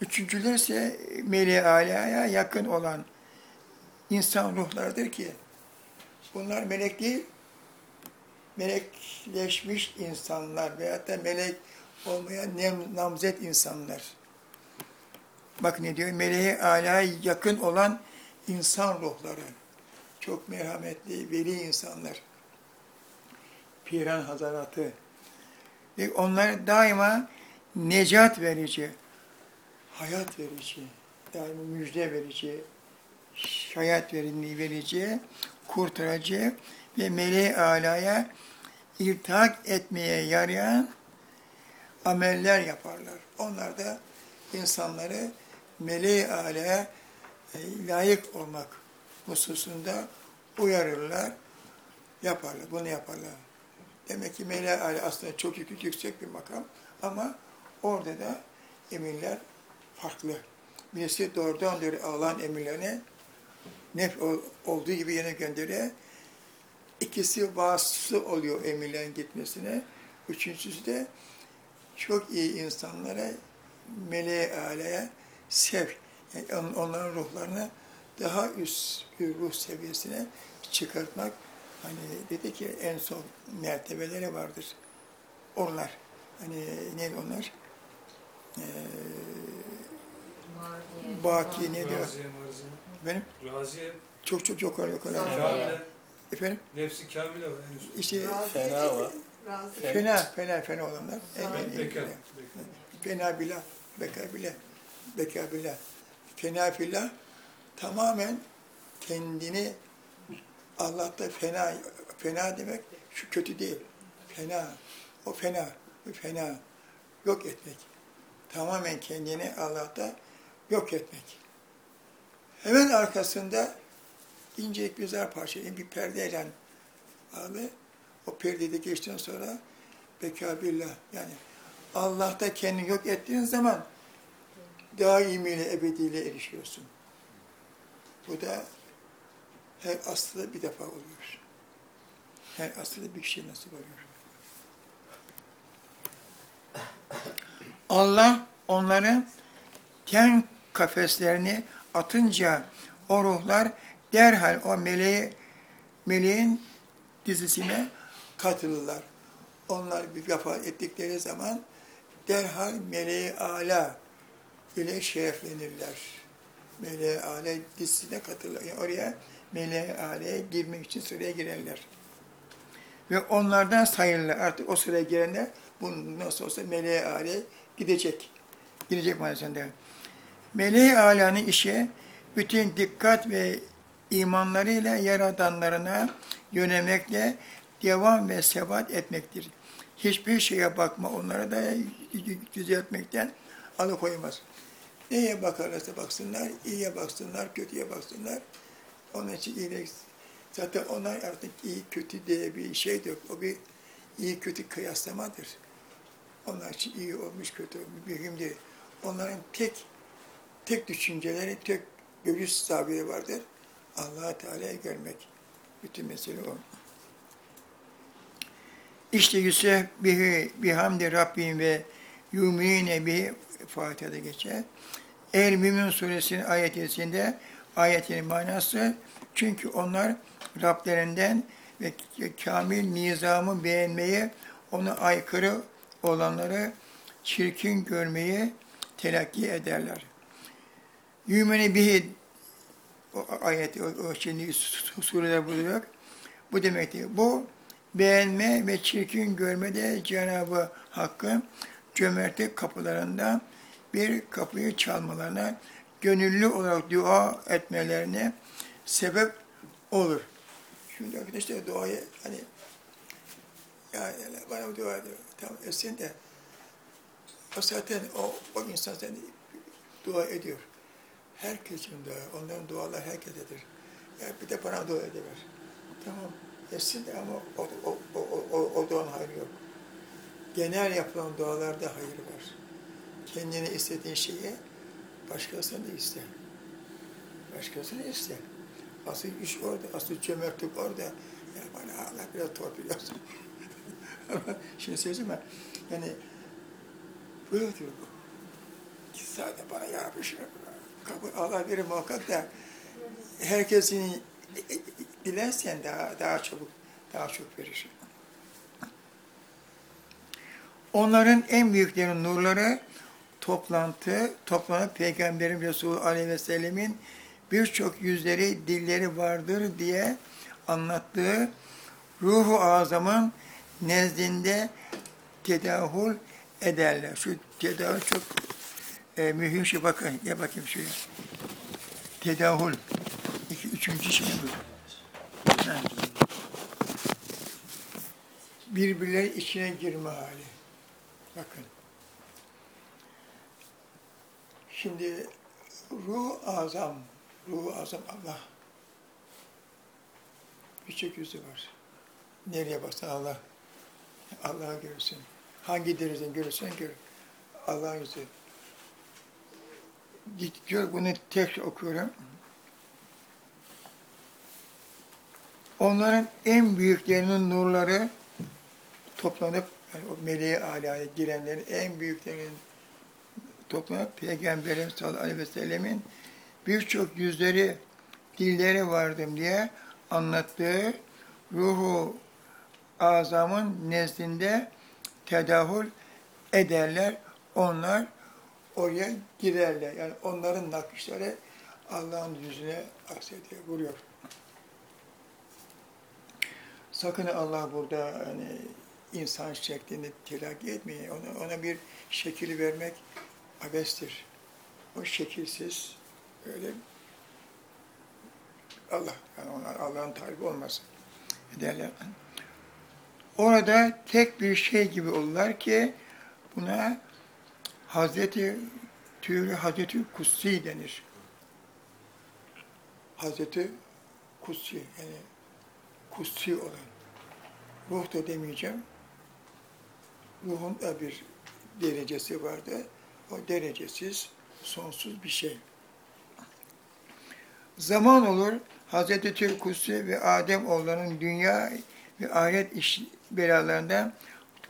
Üçüncüler ise meleği alaya yakın olan insan ruhlardır ki bunlar melek değil, melekleşmiş insanlar veyahut da melek olmayan nem, namzet insanlar. Bak ne diyor? Meleğe alaya yakın olan insan ruhları. Çok merhametli, veli insanlar. Piran Hazaratı. Ve onlar daima necat verici, hayat verici, daima müjde verici, hayat verici, kurtarıcı ve meleği alaya iltihak etmeye yarayan ameller yaparlar. Onlar da insanları meleği aleye e, layık olmak hususunda uyarırlar, yaparlar, bunu yaparlar. Demek ki meleği ale aslında çok yüksek bir makam ama orada da emirler farklı. Birisi doğrudan doğru Allah'ın emirlerini nef olduğu gibi yerine gönderiyor. İkisi vasıflı oluyor emirlerin gitmesine. Üçüncüsü de çok iyi insanlara, meleğe aleye sevk. Yani on- onların ruhlarını daha üst bir ruh seviyesine çıkartmak. Hani dedi ki en son mertebeleri vardır. Onlar. Hani neydi onlar? Ee. Baki ne diyor? Raziye. Benim Raziye, çok çok yukarı yukarı. Kamile, Efendim? nefsi kamile var. İşte Fena var. Fena fena fena olanlar. En, en- Fena billah, beka billah, beka billah. Fena fillah tamamen kendini Allah'ta fena, fena demek şu kötü değil. Fena, o fena, bu fena. Yok etmek. Tamamen kendini Allah'ta yok etmek. Hemen arkasında incecik bir zar parça, bir perdeyle aldı. O perdede geçtikten sonra beka billah yani Allah'ta kendini yok ettiğin zaman daimiyle, ebediyle erişiyorsun. Bu da her asırda bir defa oluyor. Her asırda bir kişi nasip oluyor. Allah onları ten kafeslerini atınca o ruhlar derhal o meleği, meleğin dizisine katılırlar. Onlar bir vefat ettikleri zaman derhal meleği ala ile şereflenirler. Meleği ala dizisine katılırlar. Yani oraya meleği alaya girmek için sıraya girerler. Ve onlardan sayılırlar. Artık o sıraya girenler bunun nasıl olsa meleği alaya gidecek. Gidecek manasında. Meleği alanın işi bütün dikkat ve imanlarıyla yaradanlarına yönelmekle devam ve sebat etmektir. Hiçbir şeye bakma, onlara da düzeltmekten alıkoymaz. Neye bakarlarsa baksınlar, iyiye baksınlar, kötüye baksınlar. Onun için iyilik, zaten onlar artık iyi kötü diye bir şey yok. O bir iyi kötü kıyaslamadır. Onlar için iyi olmuş, kötü olmuş, mühim değil. Onların tek tek düşünceleri, tek görüş sahibi vardır. allah Teala'yı görmek. Bütün mesele o. İşte Yusuf bihi bihamdi Rabbim ve yumine bihi Fatiha'da geçer. El Mümin suresinin ayetinde ayetin manası çünkü onlar Rablerinden ve kamil nizamı beğenmeyi, ona aykırı olanları çirkin görmeyi telakki ederler. Yümeni bihi o ayeti, o, o şimdi surede buluyor. Bu demektir. Bu beğenme ve çirkin görme de Cenab-ı Hakk'ın cömertlik kapılarında bir kapıyı çalmalarına, gönüllü olarak dua etmelerine sebep olur. Şimdi arkadaşlar duayı hani ya bana dua ediyor. Tamam etsin de o zaten o, o insan seni dua ediyor. Herkesin dua, onların dualar herkesedir. Ya bir de bana dua ediver. Tamam, etsin ama o, o, o, o, o, duanın hayrı yok. Genel yapılan dualarda hayır var. Kendine istediğin şeyi başkasına da iste. Başkasına iste. Asıl iş orada, asıl cömertlik orada. Ya bana Allah biraz torpil yapsın. [laughs] Ama şimdi mi? Yani böyle diyor bu. Sadece bana yapmış. Kabul Allah verir muhakkak da herkesin dilersen daha daha çabuk daha çok verir. Onların en büyüklerinin nurları toplantı, toplanıp Peygamberin Resulü Aleyhi ve Sellem'in birçok yüzleri, dilleri vardır diye anlattığı ruhu azamın nezdinde tedahül ederler. Şu tedahül çok e, mühim şey. Bakın, ya bakayım şuraya. Tedahül. İki, üçüncü şey bu. Ha. Birbirleri içine girme hali. Bakın. Şimdi ruh azam, ruh azam Allah. Birçok yüzü var. Nereye baksan Allah. Allah'ı görürsün. Hangi denizden görürsen gör. Allah'ın yüzü. Diyor bunu tek okuyorum. Onların en büyüklerinin nurları toplanıp yani o meleği alaya girenlerin en büyüklerinin toplanıp Peygamberin sallallahu aleyhi ve sellemin birçok yüzleri, dilleri vardım diye anlattığı ruhu azamın nezdinde tedahül ederler. Onlar oraya girerler. Yani onların nakışları Allah'ın yüzüne aksediyor, vuruyor. Sakın Allah burada hani insan şeklinde telakki etmeyin. Ona, ona bir şekil vermek abestir. O şekilsiz öyle Allah, yani onlar Allah'ın tarifi olmasın derler. Orada tek bir şey gibi olurlar ki buna Hazreti Tüyürü Hazreti Kutsi denir. Hazreti Kutsi yani kutsi olan. Ruh da demeyeceğim. Ruhun da bir derecesi vardı. O derecesiz, sonsuz bir şey. Zaman olur Hazreti Tül Kutsi ve Adem oğullarının dünya ve ahiret iş belalarından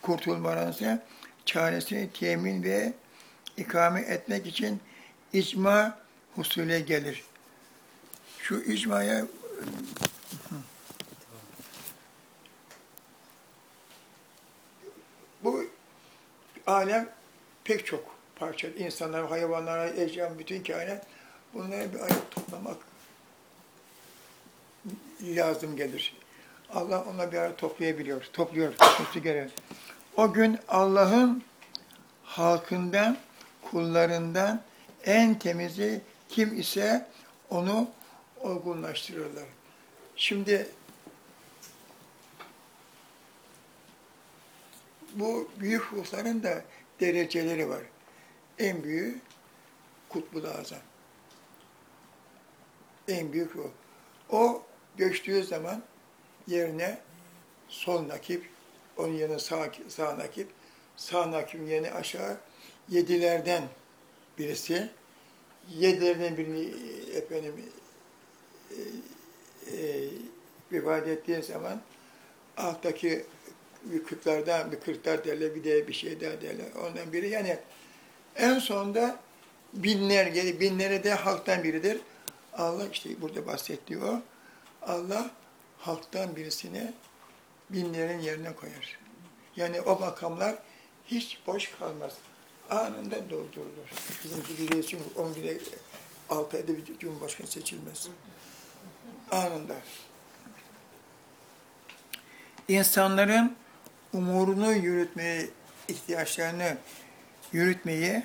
kurtulmalarına çaresini temin ve ikame etmek için icma husule gelir. Şu icmaya bu alem pek çok parça. İnsanlar, hayvanlara, eşyan, bütün kainat bunları bir araya toplamak lazım gelir. Allah ona bir ara toplayabiliyor, topluyor, toplusu gelir. O gün Allah'ın halkından, kullarından en temizi kim ise onu olgunlaştırırlar. Şimdi bu büyük ruhların da dereceleri var. En büyüğü Kutbul Azam. En büyük ruh. O göçtüğü zaman yerine sol nakip, onun yerine sağ, sağ nakip, sağ nakibin yerine aşağı yedilerden birisi, yedilerden birini efendim e, e, vefat ettiği zaman alttaki bir kırklardan bir kırklar derler, bir de bir şey daha derler. Ondan biri yani en sonunda binler gelir, binleri de halktan biridir. Allah işte burada bahsettiği o. Allah halktan birisini binlerin yerine koyar. Yani o makamlar hiç boş kalmaz. Anında doldurulur. Bizim gibi çünkü 10 güne 6 ayda bir cumhurbaşkanı seçilmez. Anında. İnsanların umurunu yürütmeye, ihtiyaçlarını yürütmeyi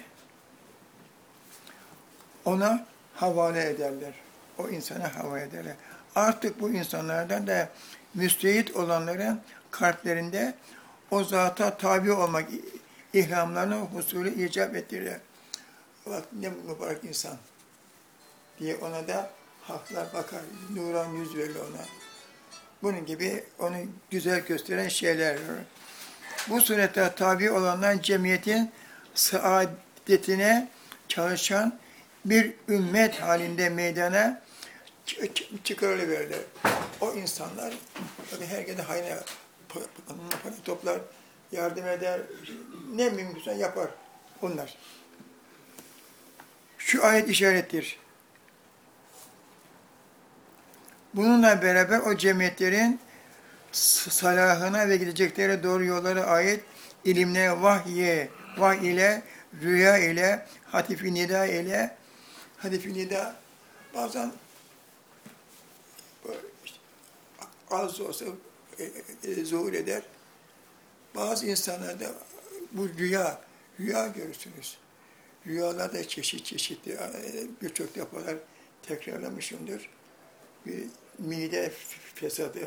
ona havale ederler. O insana havale ederler. Artık bu insanlardan da müstehit olanların kalplerinde o zata tabi olmak ihramlarını husulü icap ettirirler. Bak ne mübarek insan diye ona da haklar bakar, nuran yüz verir ona. Bunun gibi onu güzel gösteren şeyler. Bu surette tabi olanlar cemiyetin saadetine çalışan bir ümmet halinde meydana çıkarılıverirler. O insanlar böyle herkese hayra para toplar, yardım eder, ne mümkünse yapar onlar. Şu ayet işarettir. Bununla beraber o cemiyetlerin salahına ve gidecekleri doğru yollara ait ilimle, vahye, vahy ile, rüya ile, hatifi nida ile, hatifi nida bazen işte, az olsa e, e, zuhur eder. Bazı insanlarda bu rüya, rüya görürsünüz. Rüyalar da çeşit çeşitli, e, birçok defalar tekrarlamışımdır. Bir mide fesadı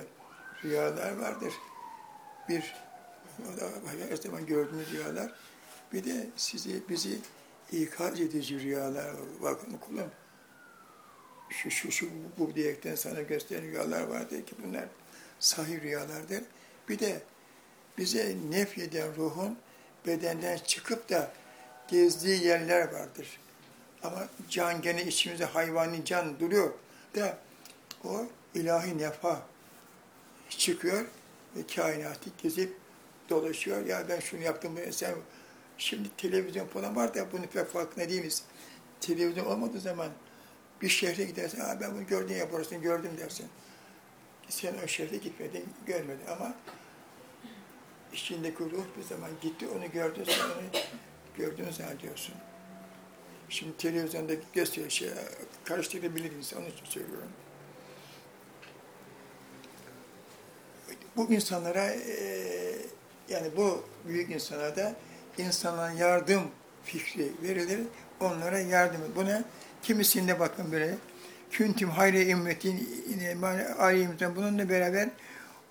rüyalar vardır. Bir, her zaman gördüğünüz rüyalar. Bir de sizi, bizi ikaz edici rüyalar bakın kulum. Şu, şu, şu, bu diyerekten sana gösteren rüyalar vardır ki bunlar sahih rüyalardır. Bir de bize nefyeden ruhun bedenden çıkıp da gezdiği yerler vardır. Ama can gene içimizde hayvani can duruyor da o ilahi nefa çıkıyor ve kainatı gezip dolaşıyor. Ya ben şunu yaptım, sen şimdi televizyon falan var da bunu pek farkında değiliz. Televizyon olmadığı zaman Bir şehre gidersen, Aa, ben bunu gördüm ya burasını gördüm dersin. Sen o şehre gitmedin, görmedin ama içindeki ruh bir zaman gitti, onu gördün, sen onu gördüğünü zannediyorsun. Şimdi televizyonda gösteriyor şey, karıştırabilir insan, için söylüyorum. Bu insanlara, eee, yani bu büyük insanlara da insana yardım fikri verilir, onlara yardım. Buna kimisinde bakın böyle, küntüm hayre ümmetin alimden bununla beraber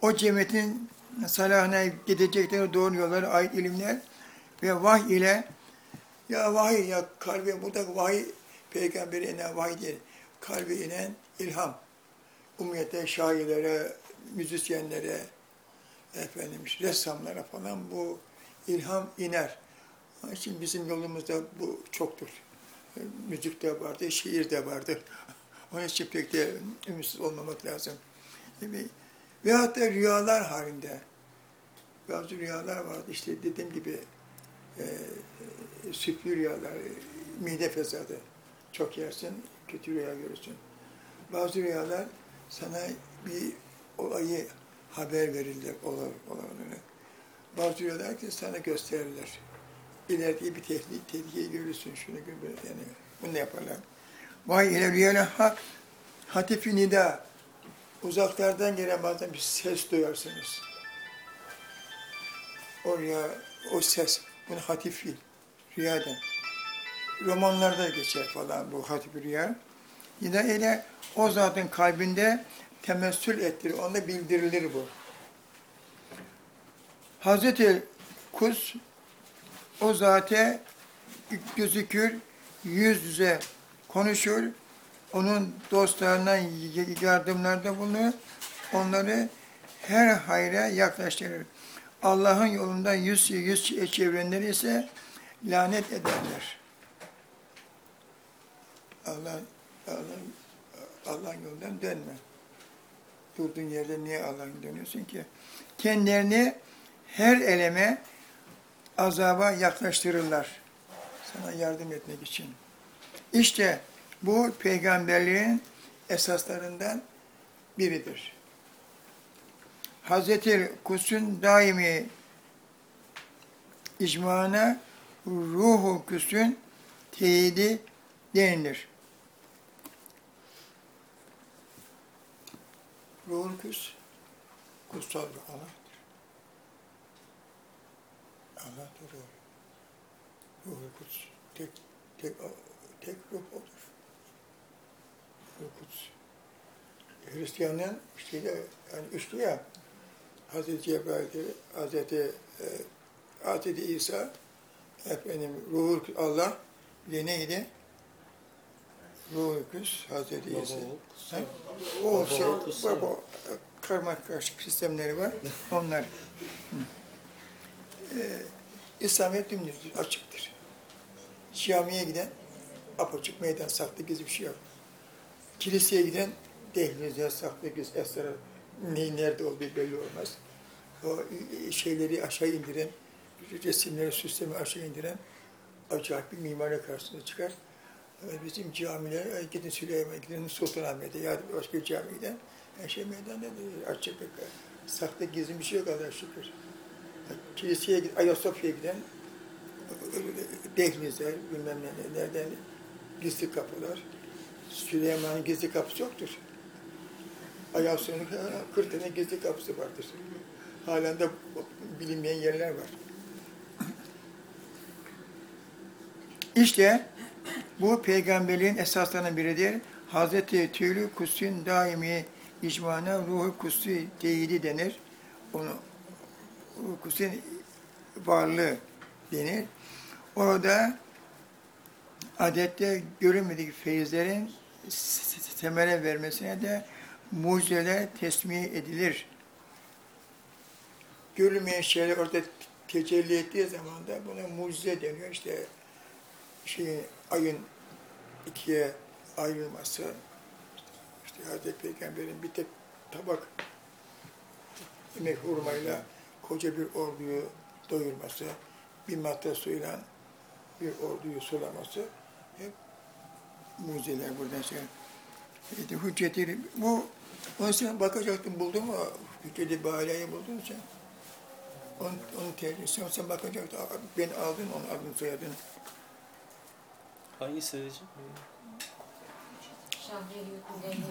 o cemiyetin salahına gidecekleri doğru yollara ait ilimler ve vahiy ile ya vahiy ya kalbe burada vahiy peygamberi inen vahiy değil. Kalbe inen ilham. Umumiyete şairlere, müzisyenlere, efendim ressamlara falan bu ilham iner. Onun için bizim yolumuzda bu çoktur. E, Müzik de vardır, şiir de vardır. [laughs] Onun için pek de ümitsiz olmamak lazım. Mi? Veyahut da rüyalar halinde. Bazı rüyalar vardı işte dediğim gibi e, e, sütlü rüyalar, e, mide fesadı. Çok yersin, kötü rüya görürsün. Bazı rüyalar sana bir olayı haber verirler, olur, olanları. Bazı ki sana gösterirler. İleride bir tehlike, tehlikeyi görürsün, şunu gör, yani bunu yaparlar. Vay ile rüyala ha, hatifi nida. Uzaklardan gelen bazen bir ses duyarsınız. O rüya, o ses, bunu hatif değil, rüyadan. Romanlarda geçer falan bu hatif rüya. Yine öyle o zatın kalbinde temessül ettirir, ona bildirilir bu. Hazreti Kus o zate gözükür, yüz yüze konuşur, onun dostlarına yardımlarda bulunur, onları her hayra yaklaştırır. Allah'ın yolunda yüz yüz çevirenler ise lanet ederler. Allah Allah Allah'ın yolundan dönme. Durduğun yerde niye Allah'ın dönüyorsun ki? Kendilerini her eleme azaba yaklaştırırlar. Sana yardım etmek için. İşte bu peygamberliğin esaslarından biridir. Hazreti Kus'un daimi icmana ruhu Kus'un teyidi denilir. Ruhul kutsal bir Allah'tır. Allah'tır ruh. Ruhul Kus, tek, tek, tek ruh odur. Ruhul Kus. Hristiyanlığın işte yani üçlü ya, Hazreti Cebrail'dir, Hazreti, e, Hazreti İsa, efendim, Ruhul Allah, bir neydi? Ruhul Kus, Hazreti İsa. O şey, bak o karma karışık sistemleri var. [laughs] Onlar. Ee, İslamiyet dümdüz açıktır. Camiye giden apaçık meydan, saklı gizli bir şey yok. Kiliseye giden dehlizde saklı gizli esrar neyin nerede olduğu belli olmaz. O şeyleri aşağı indiren, resimleri, süslemi aşağı indiren acayip bir mimari karşısına çıkar. Bizim camiler, gidin Süleyman'a, gidin Sultanahmet'e ya da başka bir camiye giden, her şey meydanda değil, açık saklı gizli bir şey yok Allah'a şükür. Kiliseye giden, Ayasofya'ya giden dehlizler, bilmem ne, nereden gizli kapılar. Süleyman'ın gizli kapısı yoktur. Ayasofya'nın 40 tane gizli kapısı vardır. Halen de bilinmeyen yerler var. İşte bu peygamberliğin esaslarından biridir. Hazreti Tüylü Kus'un daimi icmana ruhu Kus'u teyidi denir. Onu Kus'un varlığı denir. Orada adette görünmedik feyizlerin temele vermesine de mucizeler tesmih edilir. Görünmeyen şeyler orada tecelli ettiği zaman da buna mucize deniyor. İşte şeyin, ayın ikiye ayrılması, işte Hazreti Peygamber'in bir tek tabak yemek hurmayla koca bir orduyu doyurması, bir matra suyla bir orduyu sulaması hep mucizeler buradan şey. İşte hücceti, bu, onu sen bakacaktın, buldun mu? Hücceti Balia'yı buldun mu sen? Onun, onun tercihsi, sen bakacaktın, ben aldın, onun adını soyadını. Hangisi dedeciğim?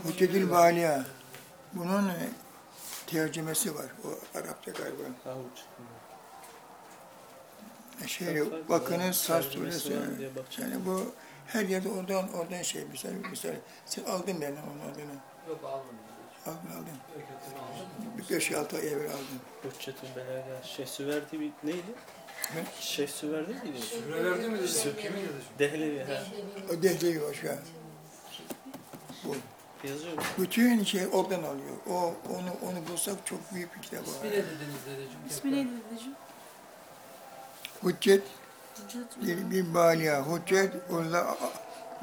Hüccetül Balia. Bunun e, tercümesi var, o Arapça galiba. Uç. Şey, bakınız Tercümesi suresi. Yani bu her yerde oradan oradan şey misal misal sen aldın benden onun adını. Yok almadım. Aldın aldın. Aldım. Bir beş altı ay evvel aldın. Hüccetül Belaga. Şeyh Süverdi bir neydi? Ne? Şeyh Süverdi miydi? Süre verdi mi dedi? Kimin dedi? Dehlevi. Ha. O şu an. Bu. Yazıyor mu? Bütün şey oradan alıyor. O onu onu bulsak çok büyük bir kitap İsmi var. ne dediniz dedeciğim? İsmi neydi dedeciğim? Hüccet bir, bir balia. Hüccet Allah-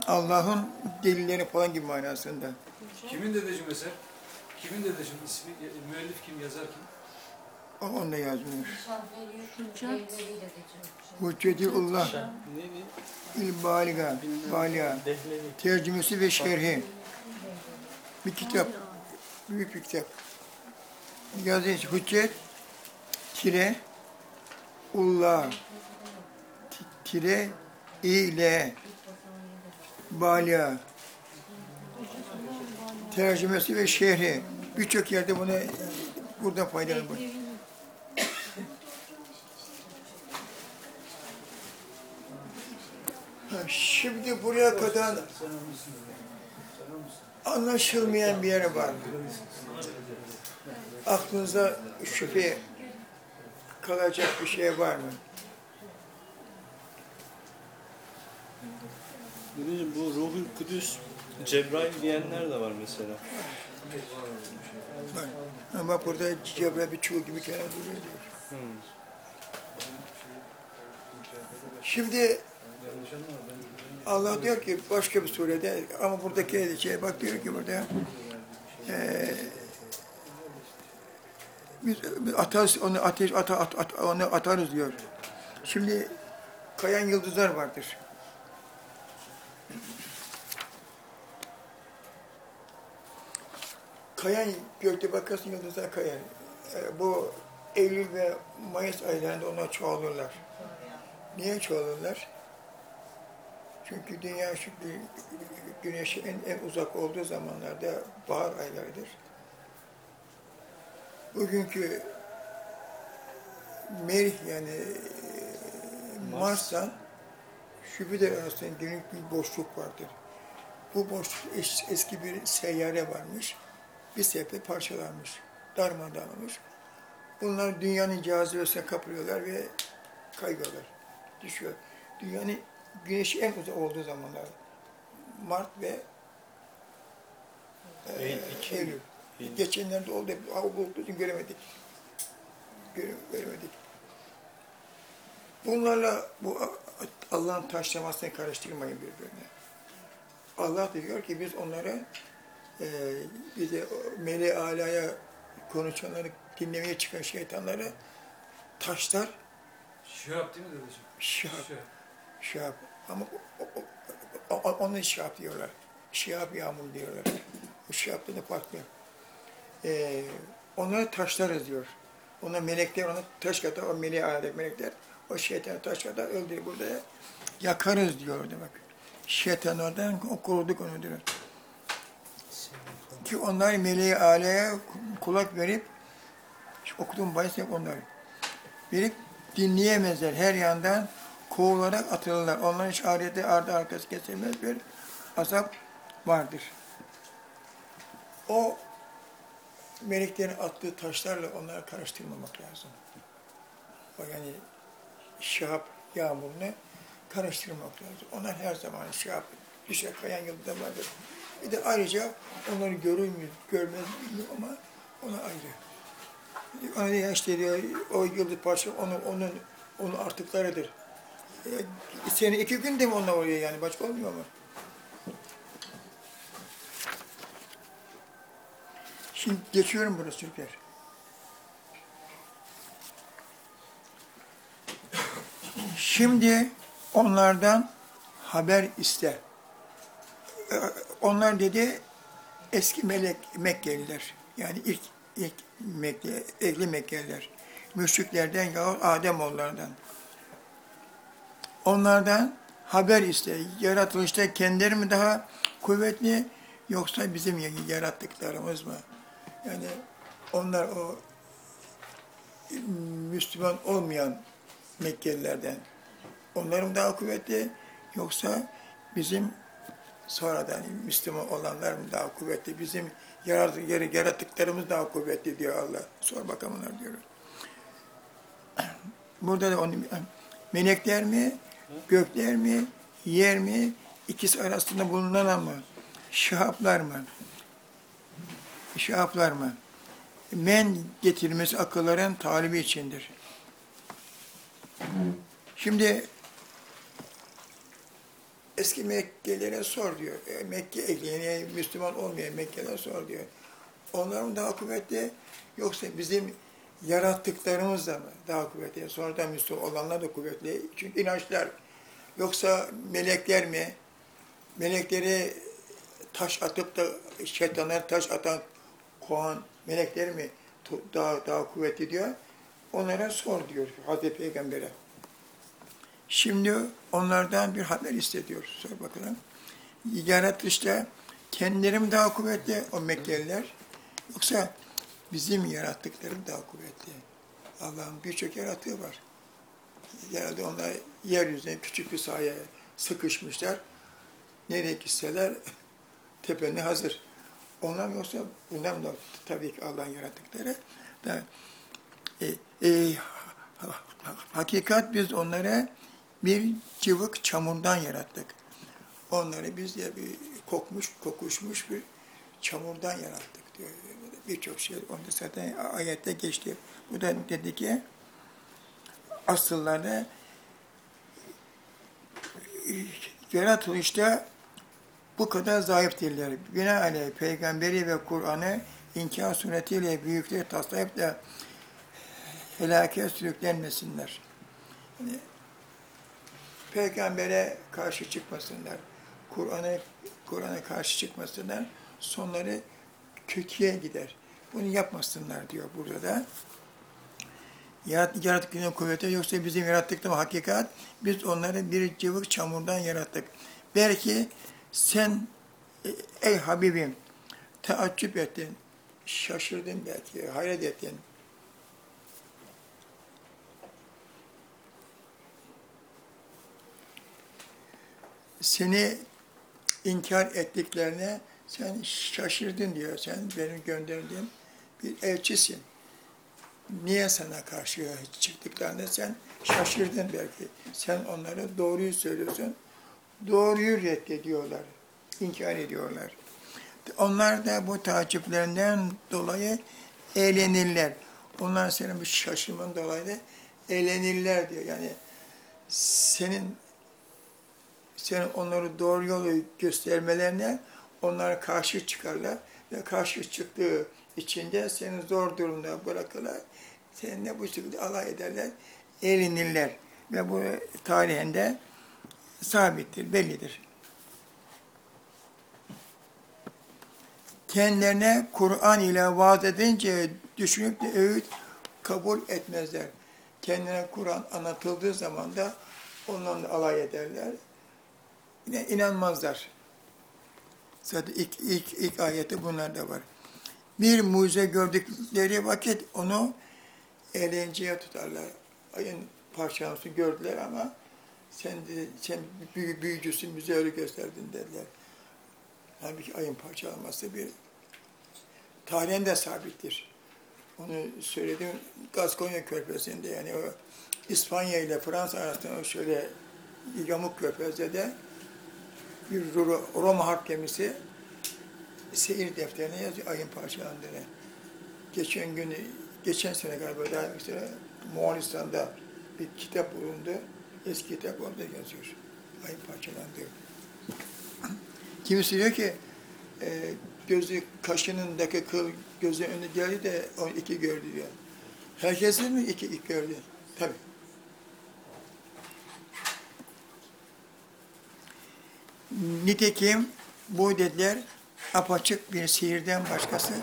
Allah'ın delilleri falan gibi manasında. Kimin dedeciğim eser? Kimin dedeciğim ismi? Müellif kim? Yazar kim? O onda yazmıyor. Hüccet. Hüccetullah il baliga. Balia. Dehlevi. Tercümesi ve şerhi. Bir kitap. Büyük bir kitap. Yazıyor hüccet tire ullah ti- tire ile balya tercümesi ve şerhi. Birçok yerde bunu buradan faydalanıyor. Şimdi buraya kadar anlaşılmayan bir yer var. Aklınıza şüphe kalacak bir şey var mı? Dedeciğim bu Ruhul Kudüs Cebrail diyenler de var mesela. Var. Ama burada Cebrail bir çuğ gibi kenara duruyor. Hmm. Şimdi Allah diyor ki başka bir surede ama buradaki şey bak diyor ki burada eee biz, biz atarız onu ateş ata, at, at- onu atarız diyor. Şimdi kayan yıldızlar vardır. Kayan gökte bakarsın yıldızlar kayar. Ee, bu Eylül ve Mayıs aylarında onlar çoğalırlar. Niye çoğalırlar? Çünkü dünya şu güneşe en, en uzak olduğu zamanlarda bahar aylarıdır. Bugünkü Merih yani e, Mars'tan Jüpiter arasında günlük bir boşluk vardır. Bu boşluk es- eski bir seyyare varmış. Bir sebeple parçalanmış, darmadağın olmuş. Bunlar dünyanın cazibesine kapılıyorlar ve kayıyorlar, düşüyor. Dünyanın güneşi en uzak olduğu zamanlar. Mart ve e, Eylül, iki Eylül. Eylül. Geçenlerde oldu, hava bulutlu için göremedik. Göre, göremedik. Bunlarla bu Allah'ın taşlamasını karıştırmayın birbirine. Allah diyor ki biz onlara e, bize mele alaya konuşanları dinlemeye çıkan şeytanları taşlar Şihab değil mi dedeciğim? şahap, Şihab. Şahap ama o, o, o, o, onu şahap diyorlar. Şihap yağmur diyorlar. Bu şihapta da farklı. E, onları taşlarız diyor. Ona melekler ona taş kadar, o meleğe alet melekler o şeytanı taş kadar öldürüyor. Burada yakarız diyor demek. Şeytan oradan koruduk onu diyor. Ki onlar meleği aleye kulak verip okuduğum bahis hep onlar. Verip dinleyemezler. Her yandan kovularak atılırlar. Onların ahirette ardı arkası kesilmez bir azap vardır. O meleklerin attığı taşlarla onları karıştırmamak lazım. O yani şahap yağmurunu karıştırmak lazım. Onlar her zaman şahap düşer kayan yıldızda vardır. Bir de ayrıca onları görür mü, görmez bilmiyorum ama ona ayrı. Ona diyor işte diyor, o yıldız parça onun, onun, onun artıklarıdır. E, seni iki günde mi onlar oluyor yani başka olmuyor mu? Şimdi geçiyorum burası Türkler. Şimdi onlardan haber iste. Ee, Onlar dedi eski melek Mekkeliler yani ilk ilk Mekke, ehli Mekkeliler müşriklerden yahut Ademoğullarından onlardan haber iste. Yaratılışta kendileri mi daha kuvvetli yoksa bizim yarattıklarımız mı? Yani onlar o Müslüman olmayan Mekkelilerden onlar mı daha kuvvetli yoksa bizim sonradan Müslüman olanlar mı daha kuvvetli? Bizim yarattıklarımız daha kuvvetli diyor Allah. Sor bakalım onlar diyor. [clears throat] Burada da onu melekler mi, gökler mi, yer mi, ikisi arasında bulunan mı? Şahaplar mı? Şahaplar mı? Men getirmesi akılların talibi içindir. Şimdi eski Mekkelilere sor diyor. E, Mekke ehliyene Müslüman olmayan Mekkelilere sor diyor. Onlar mı daha kuvvetli yoksa bizim yarattıklarımız da mı daha kuvvetli? Sonradan Müslüman olanlar da kuvvetli. Çünkü inançlar yoksa melekler mi? Melekleri taş atıp da şeytanlar taş atan kovan melekler mi daha daha kuvvetli diyor. Onlara sor diyor Hazreti Peygamber'e. Şimdi onlardan bir haber istediyor. Sor bakalım. Yaratışta kendileri daha kuvvetli o Mekkeliler yoksa bizim yarattıklarım daha kuvvetli? Allah'ın birçok yaratığı var. Herhalde onlar yeryüzüne küçük bir sahaya sıkışmışlar. Nereye gitseler [laughs] tepenli hazır. Onlar yoksa bunlar mı tabii ki Allah'ın yarattıkları da e, e, ha- ha- hakikat biz onlara bir cıvık çamurdan yarattık. Onları biz de bir kokmuş, kokuşmuş bir çamurdan yarattık diyor. Birçok şey onda zaten ayette geçti. Bu da dedi ki asıllarda yaratılışta bu kadar zayıf değiller. Binaenaleyh peygamberi ve Kur'an'ı inkar suretiyle büyükleri taslayıp da helake sürüklenmesinler. Yani, peygambere karşı çıkmasınlar. Kur'an'a Kur'an'a karşı çıkmasınlar. Sonları kötüye gider. Bunu yapmasınlar diyor burada da. Yarat, yarattıklarının kuvveti yoksa bizim yarattıklarımız hakikat. Biz onları bir cıvık çamurdan yarattık. Belki sen e, ey Habibim teaccüp ettin, şaşırdın belki, hayret ettin. Seni inkar ettiklerine sen şaşırdın diyor. Sen benim gönderdiğim bir elçisin. Niye sana karşı çıktıklarında sen şaşırdın belki. Sen onlara doğruyu söylüyorsun. Doğruyu reddediyorlar. inkar ediyorlar. Onlar da bu takiplerinden dolayı eğlenirler. Onlar senin bu şaşırman dolayı da eğlenirler diyor. Yani senin senin onları doğru yolu göstermelerine onlara karşı çıkarlar ve karşı çıktığı içinde seni zor durumda bırakırlar. Seninle bu şekilde alay ederler, eğlenirler. Ve bu tarihinde sabittir, bellidir. Kendilerine Kur'an ile vaaz edince düşünüp de öğüt kabul etmezler. Kendine Kur'an anlatıldığı zaman da onlarla alay ederler. Yine inanmazlar. Zaten ilk, ilk, ilk ayette bunlar da var. Bir mucize gördükleri vakit onu eğlenceye tutarlar. Ayın parçalamasını gördüler ama sen de, sen büyü, büyücüsün, bize öyle gösterdin dediler. Halbuki ayın parçalaması bir tarihen de sabittir. Onu söyledim Gaskonya Körfezi'nde yani o İspanya ile Fransa arasında o şöyle yamuk körfezde de bir Ro- Roma harp gemisi seyir defterine yazıyor ayın parçalandığını. Geçen gün, geçen sene galiba daha işte Moğolistan'da bir kitap bulundu. Eski kitap orada yazıyor. Ayın parçalandığı. Kimisi diyor ki e, gözü kaşınındaki kıl gözü önüne geldi de o iki gördü diyor. Herkesin mi iki, iki gördü? Tabii. Nitekim bu dediler apaçık bir sihirden başkası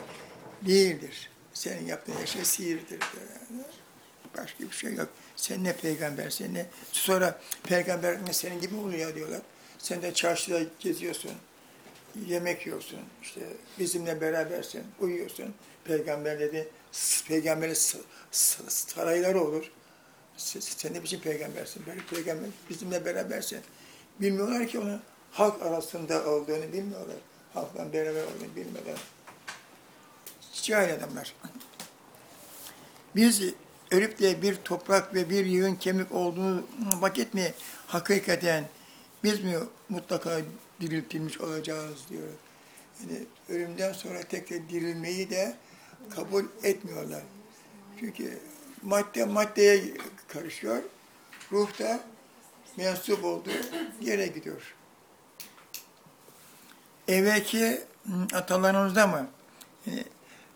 değildir. Senin yaptığın her şey sihirdir. Başka bir şey yok. Sen ne peygambersin ne... Sonra peygamber ne senin gibi oluyor diyorlar. Sen de çarşıda geziyorsun, yemek yiyorsun, işte bizimle berabersin, uyuyorsun. Peygamber dedi, peygamberin sarayları olur. Sen, sen ne biçim peygambersin? Böyle peygamber bizimle berabersin. Bilmiyorlar ki onu halk arasında olduğunu bilmiyorlar. Halkla beraber olduğunu bilmiyorlar. Cahil adamlar. Biz ölüp de bir toprak ve bir yığın kemik olduğunu vakit mi hakikaten biz mi mutlaka diriltilmiş olacağız diyor. Yani ölümden sonra tekrar dirilmeyi de kabul etmiyorlar. Çünkü madde maddeye karışıyor, ruh da mensup olduğu yere gidiyor. Evvelki atalarımızda mı? Yani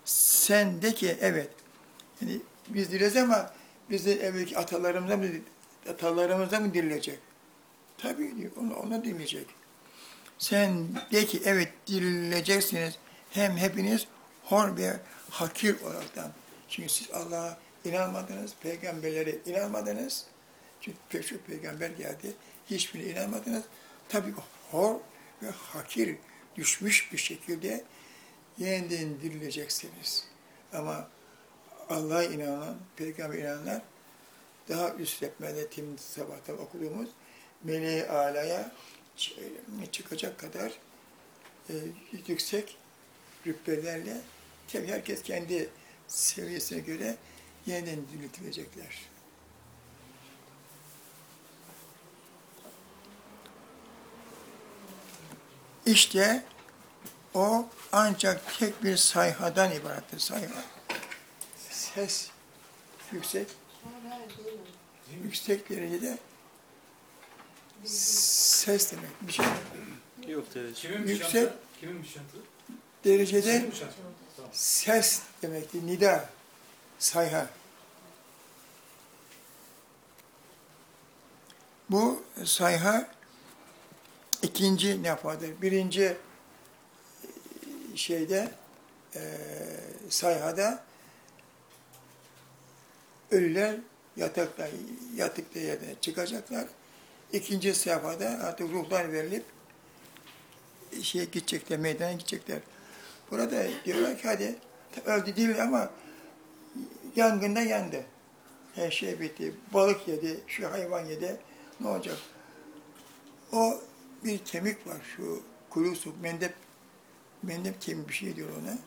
sen de ki evet, yani biz diriz ama bizi evvelki atalarımıza mı, atalarımıza mı dirilecek? Tabii diyor, onu, ona dirilecek. Sen de ki evet dirileceksiniz. Hem hepiniz hor ve hakir olaraktan. Çünkü siz Allah'a inanmadınız, peygamberlere inanmadınız. Çünkü pek çok peygamber geldi. Hiçbirine inanmadınız. Tabii hor ve hakir düşmüş bir şekilde yeniden dirileceksiniz. Ama Allah'a inanan, peygamber inananlar daha üst rehberde tim sabahtan okuduğumuz meleği alaya çı- çıkacak kadar e, yüksek rütbelerle tabii herkes kendi seviyesine göre yeniden diriltilecekler. İşte o ancak tek bir sayhadan ibarettir sayha. Ses yüksek, yüksek derecede ses demek. Bir şey Yok derece. Kimin Yüksek- derecede ses demektir. Nida, sayha. Bu sayha ikinci nefadır. Birinci e, şeyde e, sayhada ölüler yatakta, yatıkta yerden çıkacaklar. İkinci sayfada artık ruhlar verilip şeye gidecekler, meydana gidecekler. Burada diyorlar ki hadi öldü değil ama yangında yandı. Her şey bitti. Balık yedi, şu hayvan yedi. Ne olacak? O bir kemik var şu kuru sok, mendep, mendep kemiği bir şey diyor ona.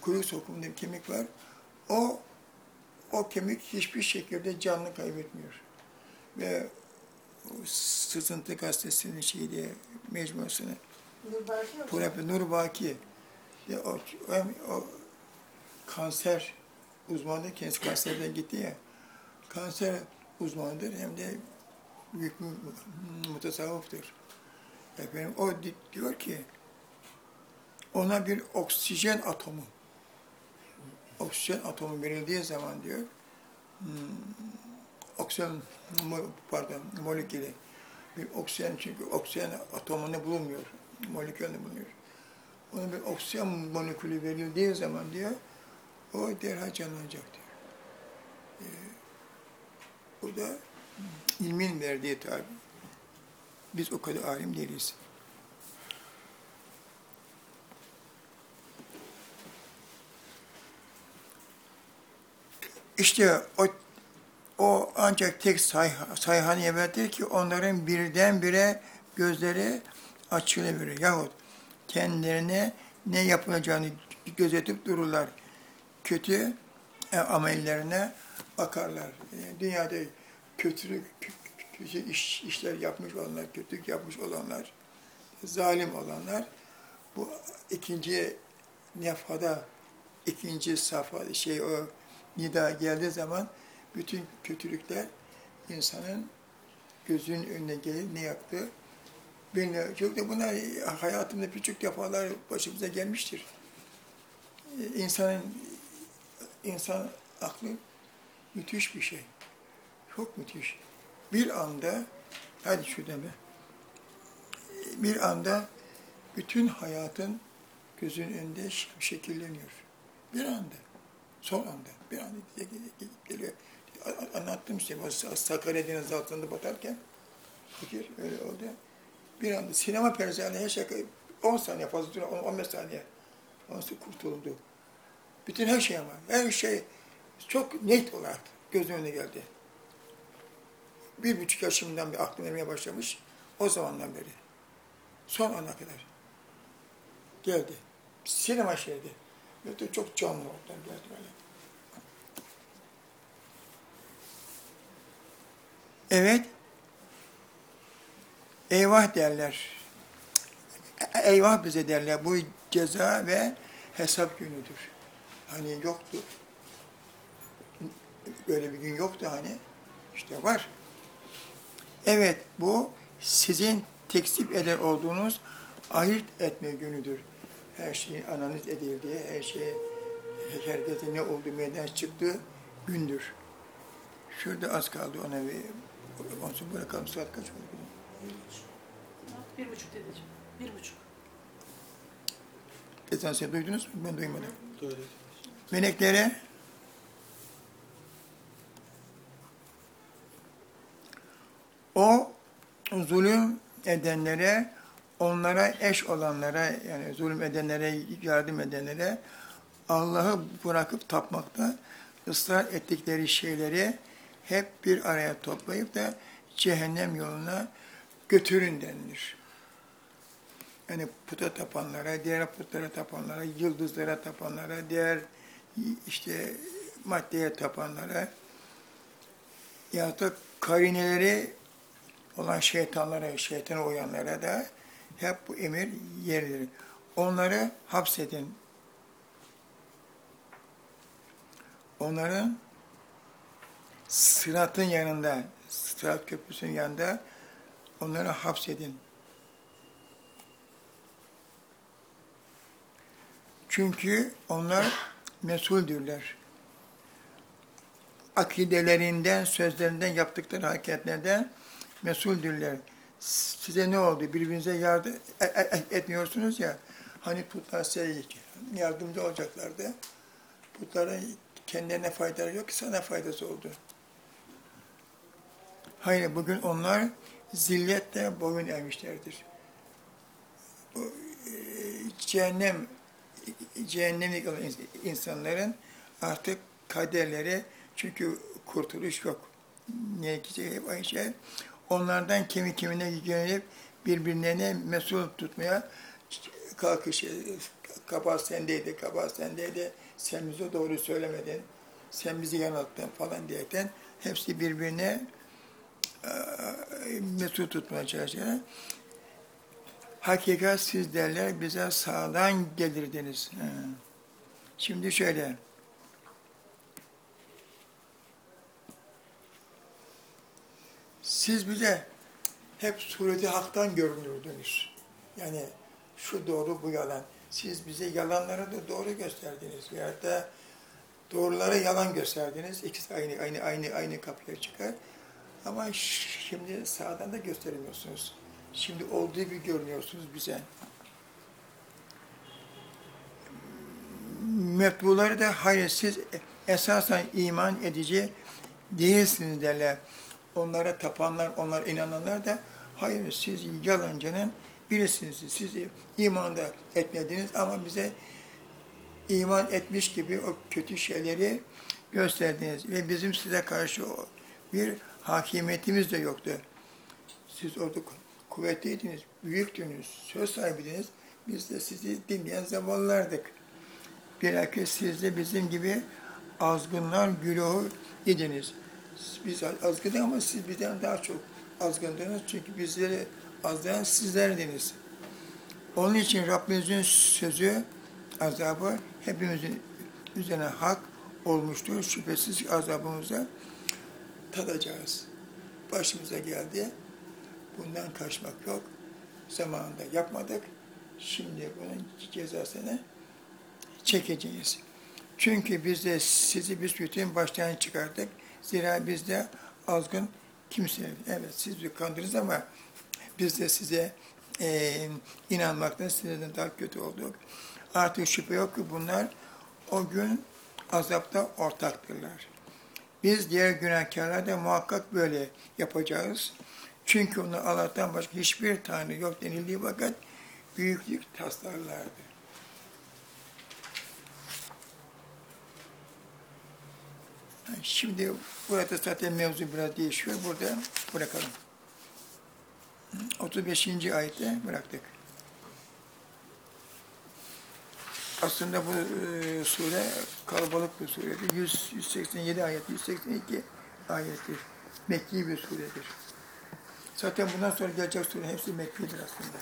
Kuru sokumunda bir kemik var. O o kemik hiçbir şekilde canlı kaybetmiyor. Ve o Sızıntı gazetesinin şeydi, mecmuasını Purapi Nur Baki ya o, hem o kanser uzmanı kendisi kanserden gitti ya kanser uzmanıdır hem de büyük mutasavvıftır. Efendim, o di- diyor ki ona bir oksijen atomu oksijen atomu verildiği zaman diyor hmm, oksijen pardon molekülü bir oksijen çünkü oksijen atomunu bulunmuyor molekülünü bulunuyor. Ona bir oksijen molekülü verildiği zaman diyor o derhal canlanacak diyor. Ee, bu da ilmin verdiği tabi. Biz o kadar alim değiliz. İşte o o ancak tek sayha, sayhan yemettir ki onların birdenbire gözleri açılabilir. Yahut kendilerine ne yapılacağını gözetip dururlar. Kötü e, amellerine bakarlar. E, dünyada kötülük, kötü iş, işler yapmış olanlar, kötülük yapmış olanlar, zalim olanlar bu ikinci nefhada, ikinci safha, şey o nida geldiği zaman bütün kötülükler insanın gözünün önüne gelir, ne yaptı? De- çok da bunlar hayatımda birçok defalar başımıza gelmiştir. Ee, İnsanın insan aklı müthiş bir şey. Çok müthiş. Bir anda, hadi şuradan be. Bir anda bütün hayatın gözünün önünde şekilleniyor. Bir anda, son anda, bir anda ge- ge- ge- geliyor. Anlattım işte, Sakarya Denizi altında batarken, fikir öyle oldu. Bir anda sinema perzane her şey 10 saniye fazla süre, 15 saniye. Ondan kurtuldu. Bütün her şey ama, her şey çok net olarak gözün önüne geldi. Bir buçuk yaşımdan bir aklım ermeye başlamış, o zamandan beri. Son ana kadar. Geldi. Sinema şeydi. Ve çok canlı oradan geldi böyle. Evet. Eyvah derler. Eyvah bize derler. Bu ceza ve hesap günüdür. Hani yoktu. Böyle bir gün yoktu hani. İşte var. Evet bu sizin tekzip eder olduğunuz ayırt etme günüdür. Her şeyin analiz edildiği, her şey herkese ne oldu meydana çıktığı gündür. Şurada az kaldı ona bir ondan sonra bırakalım saat kaç oldu? Bir buçuk dedeciğim. Bir buçuk. Geçen sene duydunuz mu? Ben duymadım. Böyle. Meleklere o zulüm edenlere, onlara eş olanlara, yani zulüm edenlere, yardım edenlere Allah'ı bırakıp tapmakta ısrar ettikleri şeyleri hep bir araya toplayıp da cehennem yoluna götürün denilir. Yani puta tapanlara, diğer putlara tapanlara, yıldızlara tapanlara, diğer işte maddeye tapanlara ya da karineleri olan şeytanlara, şeytana uyanlara da hep bu emir yeridir. Onları hapsedin. Onların sıratın yanında, sırat köprüsünün yanında onları hapsedin. Çünkü onlar mesuldürler. Akidelerinden, sözlerinden, yaptıkları hareketlerden mesuldürler. Size ne oldu? Birbirinize yardım e- e- etmiyorsunuz ya. Hani putlar size yardımcı olacaklardı. Putların kendilerine faydaları yok ki sana faydası oldu. Hayır, bugün onlar zilletle boyun eğmişlerdir. Bu e, cehennem cehennemlik olan ins- insanların artık kaderleri çünkü kurtuluş yok. Ne gidecek hep aynı şey. Onlardan kimi kimine yönelip birbirlerine mesul tutmaya kalkış. Kabahat sendeydi, kabahat sendeydi. Sen bize doğru söylemedin. Sen bizi yanılttın falan diyerekten hepsi birbirine eee, mesul tutmaya çalışıyorlar. Hakikat siz derler bize sağdan gelirdiniz. Şimdi şöyle. Siz bize hep sureti haktan görünürdünüz. Yani şu doğru bu yalan. Siz bize yalanları da doğru gösterdiniz. Veyahut da doğrulara yalan gösterdiniz. İkisi aynı aynı aynı aynı kapıya çıkar. Ama şimdi sağdan da gösteremiyorsunuz. Şimdi olduğu gibi görünüyorsunuz bize. Metbuları da hayır siz esasen iman edici değilsiniz derler. Onlara tapanlar, onlara inananlar da hayır siz yalancının birisiniz. Siz iman da etmediniz ama bize iman etmiş gibi o kötü şeyleri gösterdiniz. Ve bizim size karşı bir hakimiyetimiz de yoktu. Siz orada kuvvetliydiniz, büyüktünüz, söz sahibiydiniz. Biz de sizi dinleyen zavallılardık. Bilakis siz de bizim gibi azgınlar güruhu idiniz. Biz azgındık ama siz bizden daha çok azgındınız. Çünkü bizleri azlayan sizlerdiniz. Onun için Rabbimizin sözü, azabı hepimizin üzerine hak olmuştur. Şüphesiz azabımıza tadacağız. Başımıza geldi. Bundan kaçmak yok. Zamanında yapmadık. Şimdi bunun cezasını çekeceğiz. Çünkü biz de sizi büsbütün baştan çıkardık. Zira biz de azgın kimse. Evet siz bir kandınız ama biz de size e, inanmaktan sizlerden daha kötü olduk. Artık şüphe yok ki bunlar o gün azapta ortaktırlar. Biz diğer günahkarlar da muhakkak böyle yapacağız. Çünkü onu Allah'tan başka hiçbir Tanrı yok denildiği vakit büyüklük taslarlardı. Şimdi burada zaten mevzu biraz değişiyor. Burada bırakalım. 35. ayette bıraktık. Aslında bu e, sure kalabalık bir suredir. 100, 187 ayet, 182 ayettir. Mekki bir suredir. Zaten bundan sonra gelecek sure hepsi Mekki'dir aslında.